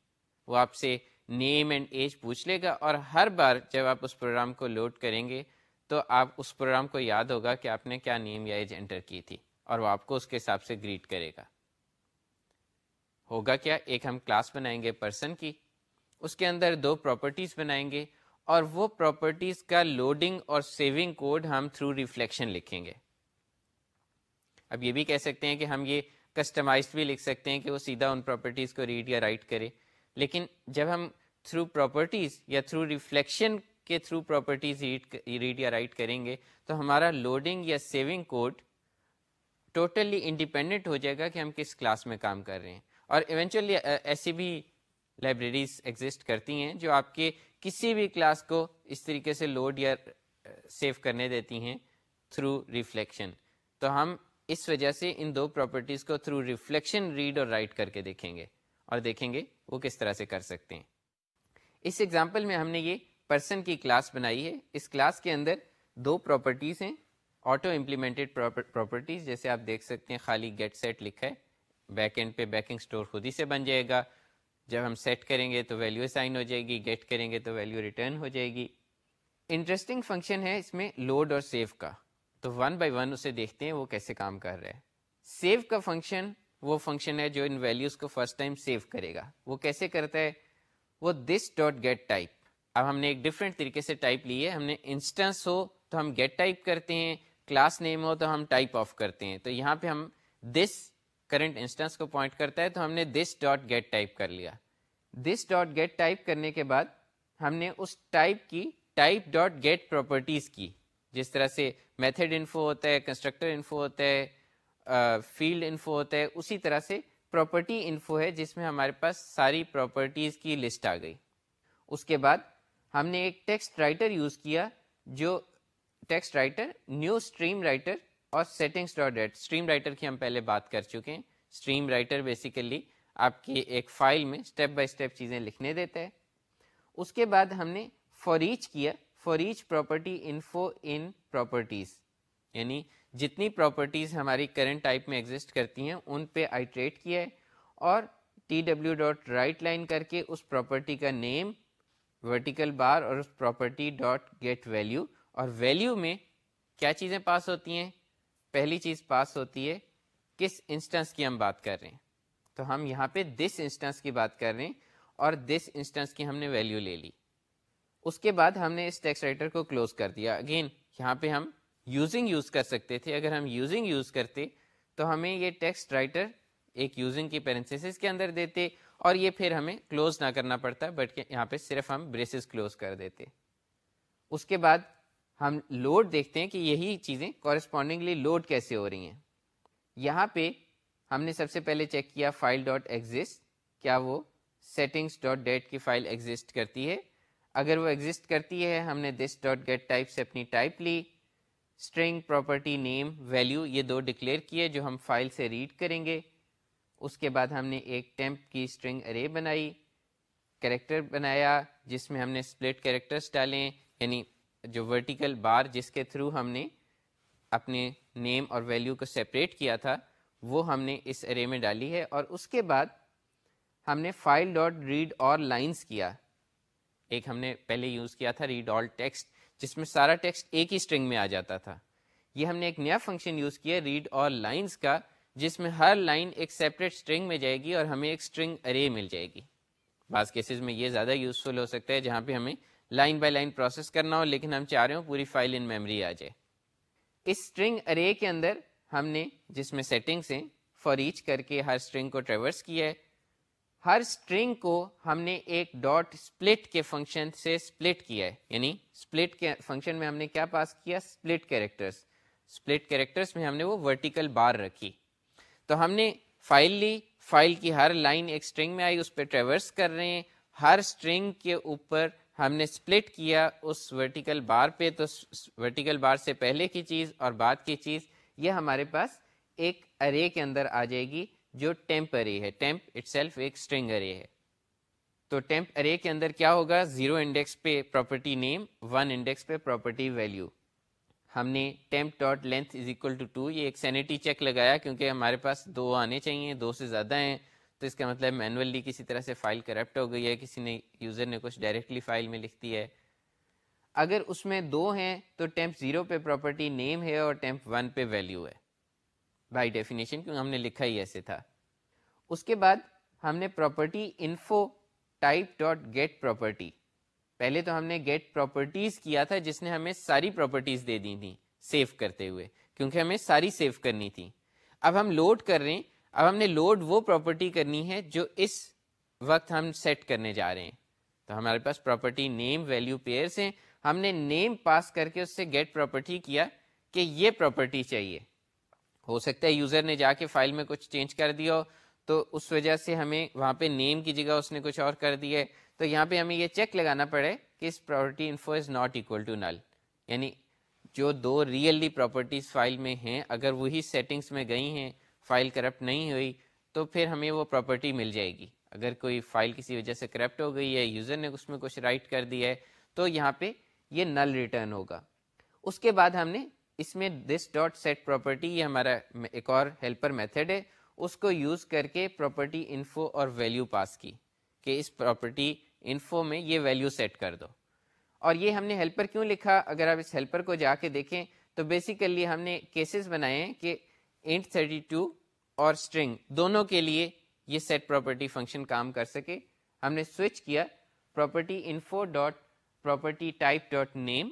وہ آپ سے نیم اینڈ ایج پوچھ لے گا اور ہر بار جب آپ اس پروگرام کو لوڈ کریں گے تو آپ اس پروگرام کو یاد ہوگا کہ آپ نے کیا نیم یا ایج انٹر کی تھی اور وہ آپ کو اس کے حساب سے گریٹ کرے گا۔ ہوگا کیا، ایک ہم کلاس بنائیں گے پرسن کی، اس کے اندر دو پراپرٹیز بنائیں گے اور وہ پراپرٹیز کا لوڈنگ اور سیونگ کوڈ ہم تھرو ریفلیکشن لکھیں گے۔ اب یہ بھی کہہ سکتے ہیں کہ ہم یہ کسٹمائز بھی لکھ سکتے ہیں کہ وہ سیدھا ان پراپرٹیز کو ریڈ یا رائٹ کرے۔ لیکن جب ہم تھرو پراپرٹیز یا تھرو ریفلیکشن کے تھرو پراپرٹیز ریڈ یا رائٹ کریں گے، تو ہمارا لوڈنگ یا سیونگ کوڈ ٹوٹلی انڈیپینڈنٹ ہو جائے گا کہ ہم کس کلاس میں کام کر رہے ہیں۔ اور ایونچولی ایسی بھی لائبریریز ایگزسٹ کرتی ہیں جو آپ کے کسی بھی کلاس کو اس طریقے سے لوڈ یا سیو کرنے دیتی ہیں تھرو ریفلیکشن تو ہم اس وجہ سے ان دو پراپرٹیز کو تھرو ریفلیکشن ریڈ اور رائٹ کر کے دیکھیں گے۔ اور دیکھیں گے وہ کس طرح سے کر سکتے ہیں۔ اس ایگزامپل میں ہم نے یہ پرسن کی کلاس بنائی ہے۔ اس کلاس کے اندر دو پراپرٹیز ہیں آٹو امپلیمنٹڈ پراپرٹیز جیسے آپ دیکھ سکتے ہیں خالی گیٹ سیٹ لکھا ہے۔ بیک اینڈ پہ بیکنگ اسٹور خود ہی سے بن جائے گا۔ جب ہم سیٹ کریں گے تو ویلیو سائن ہو جائے گی گیٹ کریں گے تو ویلیو ریٹرن ہو جائے گی۔ انٹرسٹنگ فنکشن ہے اس میں لوڈ اور سیو کا۔ تو ون بائی ون اسے دیکھتے ہیں وہ کیسے کام کر رہا ہے۔ سیو کا فنکشن وہ فنکشن ہے جو ان ویلیوز کو فرسٹ ٹائم سیو کرے گا۔ وہ کیسے کرتا ہے؟ وہ دس ڈاٹ گیٹ ٹائپ اب ہم نے ایک ڈفرینٹ طریقے سے ٹائپ لی ہے۔ ہم نے انسٹنس ہو تو ہم گیٹ ٹائپ کرتے ہیں کلاس نیم ہو تو ہم ٹائپ آف کرتے ہیں۔ تو یہاں پہ ہم دس کرنٹ انسٹنس کو پوائنٹ کرتا ہے تو ہم نے دس ڈاٹ گیٹ ٹائپ کر لیا۔ دس ڈاٹ گیٹ ٹائپ کرنے کے بعد ہم نے اس ٹائپ کی ٹائپ ڈاٹ گیٹ پراپرٹیز کی۔ جس طرح سے میتھڈ انفو ہوتا ہے کنسٹرکٹر انفو ہوتا ہے فیلڈ انفو ہوتا ہے، اسی طرح سے پراپرٹی انفو ہے جس میں ہمارے پاس ساری پراپرٹیز کی لسٹ آ گئی۔ اس کے بعد ہم نے ایک ٹیکسٹ رائٹر یوز کیا جو text writer, new stream writer اور settings dot dat stream writer کی ہم پہلے بات کر چکے ہیں۔ اسٹریم رائٹر بیسیکلی آپ کی ایک فائل میں اسٹیپ بائی اسٹیپ چیزیں لکھنے دیتا ہے۔ اس کے بعد ہم نے فور ایچ کیا۔ For each property info in properties یعنی جتنی پراپرٹیز ہماری کرنٹ ٹائپ میں ایگزٹ کرتی ہیں، ان پہ آئیٹریٹ کیا ہے۔ اور T W dot write line کر کے اس پراپرٹی کا نیم ورٹیکل بار اور اس پراپرٹی ڈاٹ گیٹ ویلیو اور ویلیو میں کیا چیزیں پاس ہوتی ہیں؟ پہلی چیز پاس ہوتی ہے کس انسٹنس کی ہم بات کر رہے ہیں؟ تو ہم یہاں پہ دس انسٹنس کی بات کر رہے ہیں اور دس انسٹنس کی ہم نے ویلیو لے لی۔ اس کے بعد ہم نے اس ٹیکسٹ رائٹر کو کلوز کر دیا۔ اگین یہاں پہ ہم یوزنگ یوز کر سکتے تھے۔ اگر ہم یوزنگ یوز کرتے تو ہمیں یہ ٹیکسٹ رائٹر ایک یوزنگ کی پیرنسس کے اندر دیتے اور یہ پھر ہمیں کلوز نہ کرنا پڑتا بٹ یہاں پہ صرف ہم بریسز کلوز کر دیتے اس کے بعد ہم لوڈ دیکھتے ہیں کہ یہی چیزیں کورسپونڈنگلی لوڈ کیسے ہو رہی ہیں۔ یہاں پہ ہم نے سب سے پہلے چیک کیا فائل ڈاٹ ایگزٹ کیا وہ سیٹنگس ڈاٹ ڈیٹ کی فائل ایگزٹ کرتی ہے۔ اگر وہ ایگزٹ کرتی ہے، ہم نے دس ڈاٹ گیٹ ٹائپ سے اپنی ٹائپ لی۔ اسٹرنگ پراپرٹی نیم ویلیو یہ دو ڈکلیئر کیے جو ہم فائل سے ریڈ کریں گے۔ اس کے بعد ہم نے ایک ٹیمپ کی اسٹرنگ ارے بنائی، کریکٹر بنایا، جس میں ہم نے اسپلٹ کریکٹرس ڈالیں یعنی جو ورٹیکل بار جس کے تھرو ہم نے اپنے نیم اور ویلیو کو سیپریٹ کیا تھا، وہ ہم نے اس ارے میں ڈالی ہے۔ اور اس کے بعد ہم نے فائل ڈاٹ ریڈ اور لائنس کیا۔ ایک ہم نے پہلے یوز کیا تھا ریڈ آل ٹیکسٹ، جس میں سارا ٹیکسٹ ایک ہی اسٹرنگ میں آ جاتا تھا۔ یہ ہم نے ایک نیا فنکشن یوز کیا، ریڈ آل لائنس کا جس میں ہر لائن ایک سیپریٹ اسٹرنگ میں جائے گی اور ہمیں ایک اسٹرنگ ارے مل جائے گی۔ بعض کیسز میں یہ زیادہ یوزفل ہو سکتا ہے جہاں پہ ہمیں لائن بائی لائن پروسیس کرنا ہو، لیکن ہم چاہ رہے ہوں پوری فائل ان میموری آ جائے۔ اس اسٹرنگ ارے کے اندر ہم نے جس میں سیٹنگس ہیں فار ایچ کر کے ہر اسٹرنگ کو ٹریورس کیا ہے۔ ہر اسٹرنگ کو ہم نے ایک ڈاٹ اسپلٹ کے فنکشن سے اسپلٹ کیا ہے۔ یعنی اسپلٹ کے فنکشن میں ہم نے کیا پاس کیا؟ اسپلٹ کیریکٹرس اسپلٹ کیریکٹرس میں ہم نے وہ ورٹیکل بار رکھی۔ تو ہم نے فائل لی، فائل کی ہر لائن ایک اسٹرنگ میں آئی، اس پہ ٹریورس کر رہے ہیں۔ ہر اسٹرنگ کے اوپر ہم نے اسپلٹ کیا اس ورٹیکل بار پہ۔ تو ورٹیکل بار سے پہلے کی چیز اور بعد کی چیز، یہ ہمارے پاس ایک ارے کے اندر آ جائے گی جو ٹیمپ ارے ہے۔ ٹیمپ اٹ سیلف ایک اسٹرنگ ارے ہے۔ تو ٹیمپ ارے کے اندر کیا ہوگا؟ زیرو انڈیکس پہ پراپرٹی نیم ون انڈیکس پہ پراپرٹی ویلیو ہم نے temp dot length is equal to two یہ ایک سینیٹی چیک لگایا کیونکہ ہمارے پاس دو آنے چاہیے، دو سے زیادہ ہیں۔ تو اس کا مطلب مینولی کسی طرح سے فائل کرپٹ ہو گئی ہے، کسی نے یوزر نے کچھ ڈائریکٹلی فائل میں لکھ دی ہے۔ اگر اس میں دو ہیں تو ٹیمپ زیرو پہ پراپرٹی نیم ہے اور ٹیمپ ون پہ ویلیو ہے۔ بائی ڈیفینیشن کیونکہ ہم نے لکھا ہی ایسے تھا۔ اس کے بعد ہم نے property info type dot get property پہلے تو ہم نے گیٹ پراپرٹیز کیا تھا جس نے ہمیں ساری پراپرٹیز دے دی تھیں سیو کرتے ہوئے، کیونکہ ہمیں ساری سیو کرنی تھی۔ اب ہم لوڈ کر رہے ہیں، اب ہم نے لوڈ وہ پراپرٹی کرنی ہے جو اس وقت ہم سیٹ کرنے جا رہے ہیں۔ تو ہمارے پاس پراپرٹی نیم ویلیو پیئرس ہیں۔ ہم نے نیم پاس کر کے اس سے گیٹ پراپرٹی کیا کہ یہ پراپرٹی چاہیے۔ ہو سکتا ہے یوزر نے جا کے فائل میں کچھ چینج کر دیا ہو، تو اس وجہ سے ہمیں وہاں پہ نیم کی جگہ اس نے کچھ اور کر دیا ہے۔ تو یہاں پہ ہمیں یہ چیک لگانا پڑے کہ اس property info is not equal to null یعنی جو دو ریئلی پراپرٹیز فائل میں ہیں، اگر وہی سیٹنگس میں گئی ہیں فائل کرپٹ نہیں ہوئی، تو پھر ہمیں وہ پراپرٹی مل جائے گی۔ اگر کوئی فائل کسی وجہ سے کرپٹ ہو گئی ہے یوزر نے اس میں کچھ رائٹ کر دیا ہے، تو یہاں پہ یہ نل ریٹرن ہوگا۔ اس کے بعد ہم نے اس میں دس ڈاٹ سیٹ پراپرٹی یہ ہمارا ایک اور ہیلپر میتھڈ ہے، اس کو یوز کر کے پراپرٹی انفو اور ویلیو پاس کی کہ اس پراپرٹی انفو میں یہ ویلیو سیٹ کر دو۔ اور یہ ہم نے ہیلپر کیوں لکھا؟ اگر آپ اس ہیلپر کو جا کے دیکھیں تو بیسیکلی ہم نے کیسز بنائے ہیں کہ انٹ تھرٹی ٹو اور اسٹرنگ دونوں کے لیے یہ سیٹ پراپرٹی فنکشن کام کر سکے۔ ہم نے سوئچ کیا property info dot property type dot name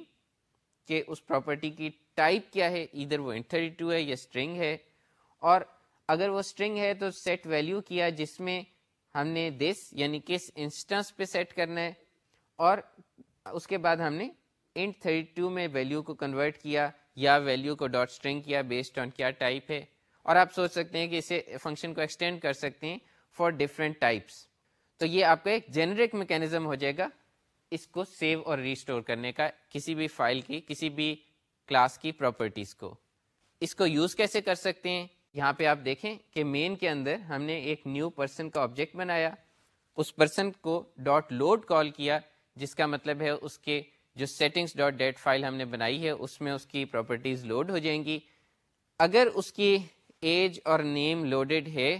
کہ اس پراپرٹی کی ٹائپ کیا ہے؟ ادھر وہ انٹ تھرٹی ٹو ہے یا اسٹرنگ ہے۔ اور اگر وہ اسٹرنگ ہے تو سیٹ ویلیو کیا جس میں ہم نے دس یعنی کس انسٹنس پہ سیٹ کرنا ہے اور اس کے بعد ہم نے انٹ تھرٹی ٹو میں ویلیو کو کنورٹ کیا یا ویلیو کو ڈاٹ اسٹرنگ کیا بیسڈ آن کیا ٹائپ ہے اور آپ سوچ سکتے ہیں کہ اسے فنکشن کو ایکسٹینڈ کر سکتے ہیں فار ڈفرینٹ ٹائپس تو یہ آپ کا ایک جنریک میکینزم ہو جائے گا اس کو سیو اور ریسٹور کرنے کا کسی بھی فائل کی، کسی بھی کلاس کی پراپرٹیز کو. اس کو یوز کیسے کر سکتے ہیں؟ یہاں پہ آپ دیکھیں کہ مین کے اندر ہم نے ایک نیو پرسن کا آبجیکٹ بنایا۔ اس پرسن کو ڈاٹ لوڈ کال کیا، جس کا مطلب ہے اس کے جو سیٹنگس ڈاٹ ڈیٹ فائل ہم نے بنائی ہے، اس میں اس کی پراپرٹیز لوڈ ہو جائیں گی۔ اگر اس کی ایج اور نیم لوڈیڈ ہے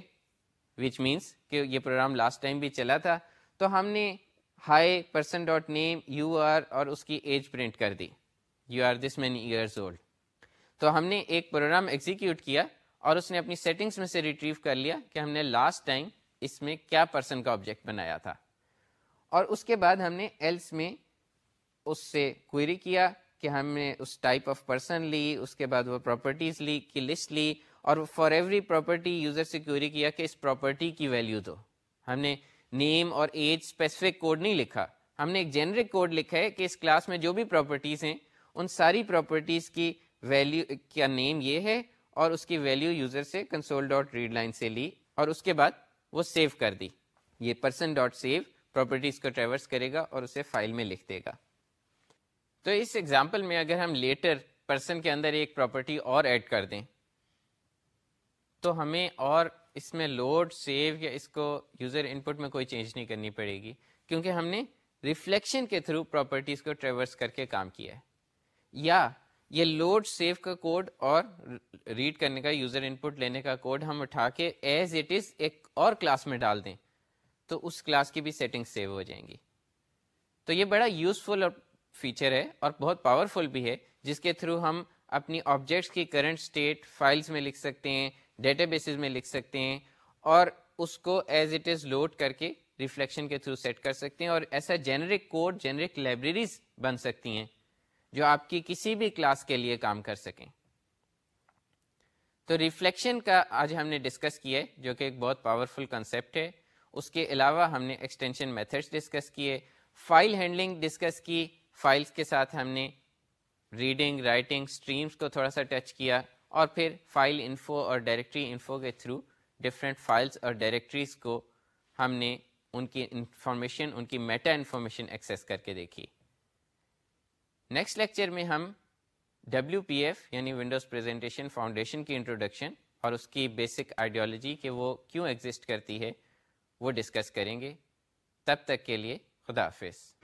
وچ مینس کہ یہ پروگرام لاسٹ ٹائم بھی چلا تھا، تو ہم نے hi person dot name you are اور اس کی ایج پرنٹ کر دی۔ You are this many years old تو ہم نے ایک پروگرام ایگزیکیوٹ کیا۔ اور اس نے اپنی سیٹنگس میں سے ریٹریو کر لیا کہ ہم نے لاسٹ ٹائم اس میں کیا پرسن کا آبجیکٹ بنایا تھا۔ اور اس کے بعد ہم نے ایلس میں اس سے کوئری کیا کہ ہم نے اس ٹائپ آف پرسن لی، اس کے بعد وہ پراپرٹیز لی، کی لسٹ لی اور فار ایوری پراپرٹی یوزر سے کوئری کیا کہ اس پراپرٹی کی ویلیو دو۔ ہم نے نیم اور ایج اسپیسیفک کوڈ نہیں لکھا۔ ہم نے ایک جنرک کوڈ لکھا ہے کہ اس کلاس میں جو بھی پراپرٹیز ہیں، ان ساری پراپرٹیز کی ویلیو کا نیم یہ ہے اور اس کی ویلیو یوزر سے کنسول ڈاٹ ریڈ لائن سے لی اور اس کے بعد وہ سیو کر دی۔ یہ پرسن ڈاٹ سیو پراپرٹیز کو ٹریورس کرے گا اور اسے فائل میں لکھ دے گا۔ تو اس ایگزامپل میں اگر ہم لیٹر پرسن کے اندر ایک پراپرٹی اور ایڈ کر دیں، تو ہمیں اور اس میں لوڈ سیو یا اس کو یوزر ان پٹ میں کوئی چینج نہیں کرنی پڑے گی، کیونکہ ہم نے ریفلیکشن کے تھرو پراپرٹیز کو ٹریورس کر کے کام کیا ہے۔ یا یہ لوڈ سیو کا کوڈ اور ریڈ کرنے کا یوزر ان پٹ لینے کا کوڈ ہم اٹھا کے ایز اٹ از ایک اور کلاس میں ڈال دیں تو اس کلاس کی بھی سیٹنگ سیو ہو جائیں گی۔ تو یہ بڑا یوزفل اور فیچر ہے اور بہت پاورفل بھی ہے، جس کے تھرو ہم اپنی آبجیکٹس کی کرنٹ اسٹیٹ فائلس میں لکھ سکتے ہیں ڈیٹا بیسز میں لکھ سکتے ہیں اور اس کو ایز اٹ از لوڈ کر کے ریفلیکشن کے تھرو سیٹ کر سکتے ہیں اور ایسا جنرک کوڈ جنرک لائبریریز بن سکتی ہیں۔ جو آپ کی کسی بھی کلاس کے لیے کام کر سکیں۔ تو ریفلیکشن کا آج ہم نے ڈسکس کیا ہے، جو کہ ایک بہت پاورفل کنسیپٹ ہے۔ اس کے علاوہ ہم نے ایکسٹینشن میتھڈس ڈسکس کیے فائل ہینڈلنگ ڈسکس کی فائلس کے ساتھ ہم نے ریڈنگ رائٹنگ اسٹریمس کو تھوڑا سا ٹچ کیا اور پھر فائل انفو اور ڈائریکٹری انفو کے تھرو ڈفرینٹ فائلس اور ڈائریکٹریز کو ہم نے ان کی انفارمیشن ان کی میٹا انفارمیشن ایکسیس کر کے دیکھی۔ نیکسٹ لیکچر میں ہم ڈبلیو پی ایف یعنی ونڈوز پریزنٹیشن فاؤنڈیشن کی انٹروڈکشن اور اس کی بیسک آئیڈیالوجی کہ وہ کیوں ایگزسٹ کرتی ہے وہ ڈسکس کریں گے۔ تب تک کے لیے خدا حافظ۔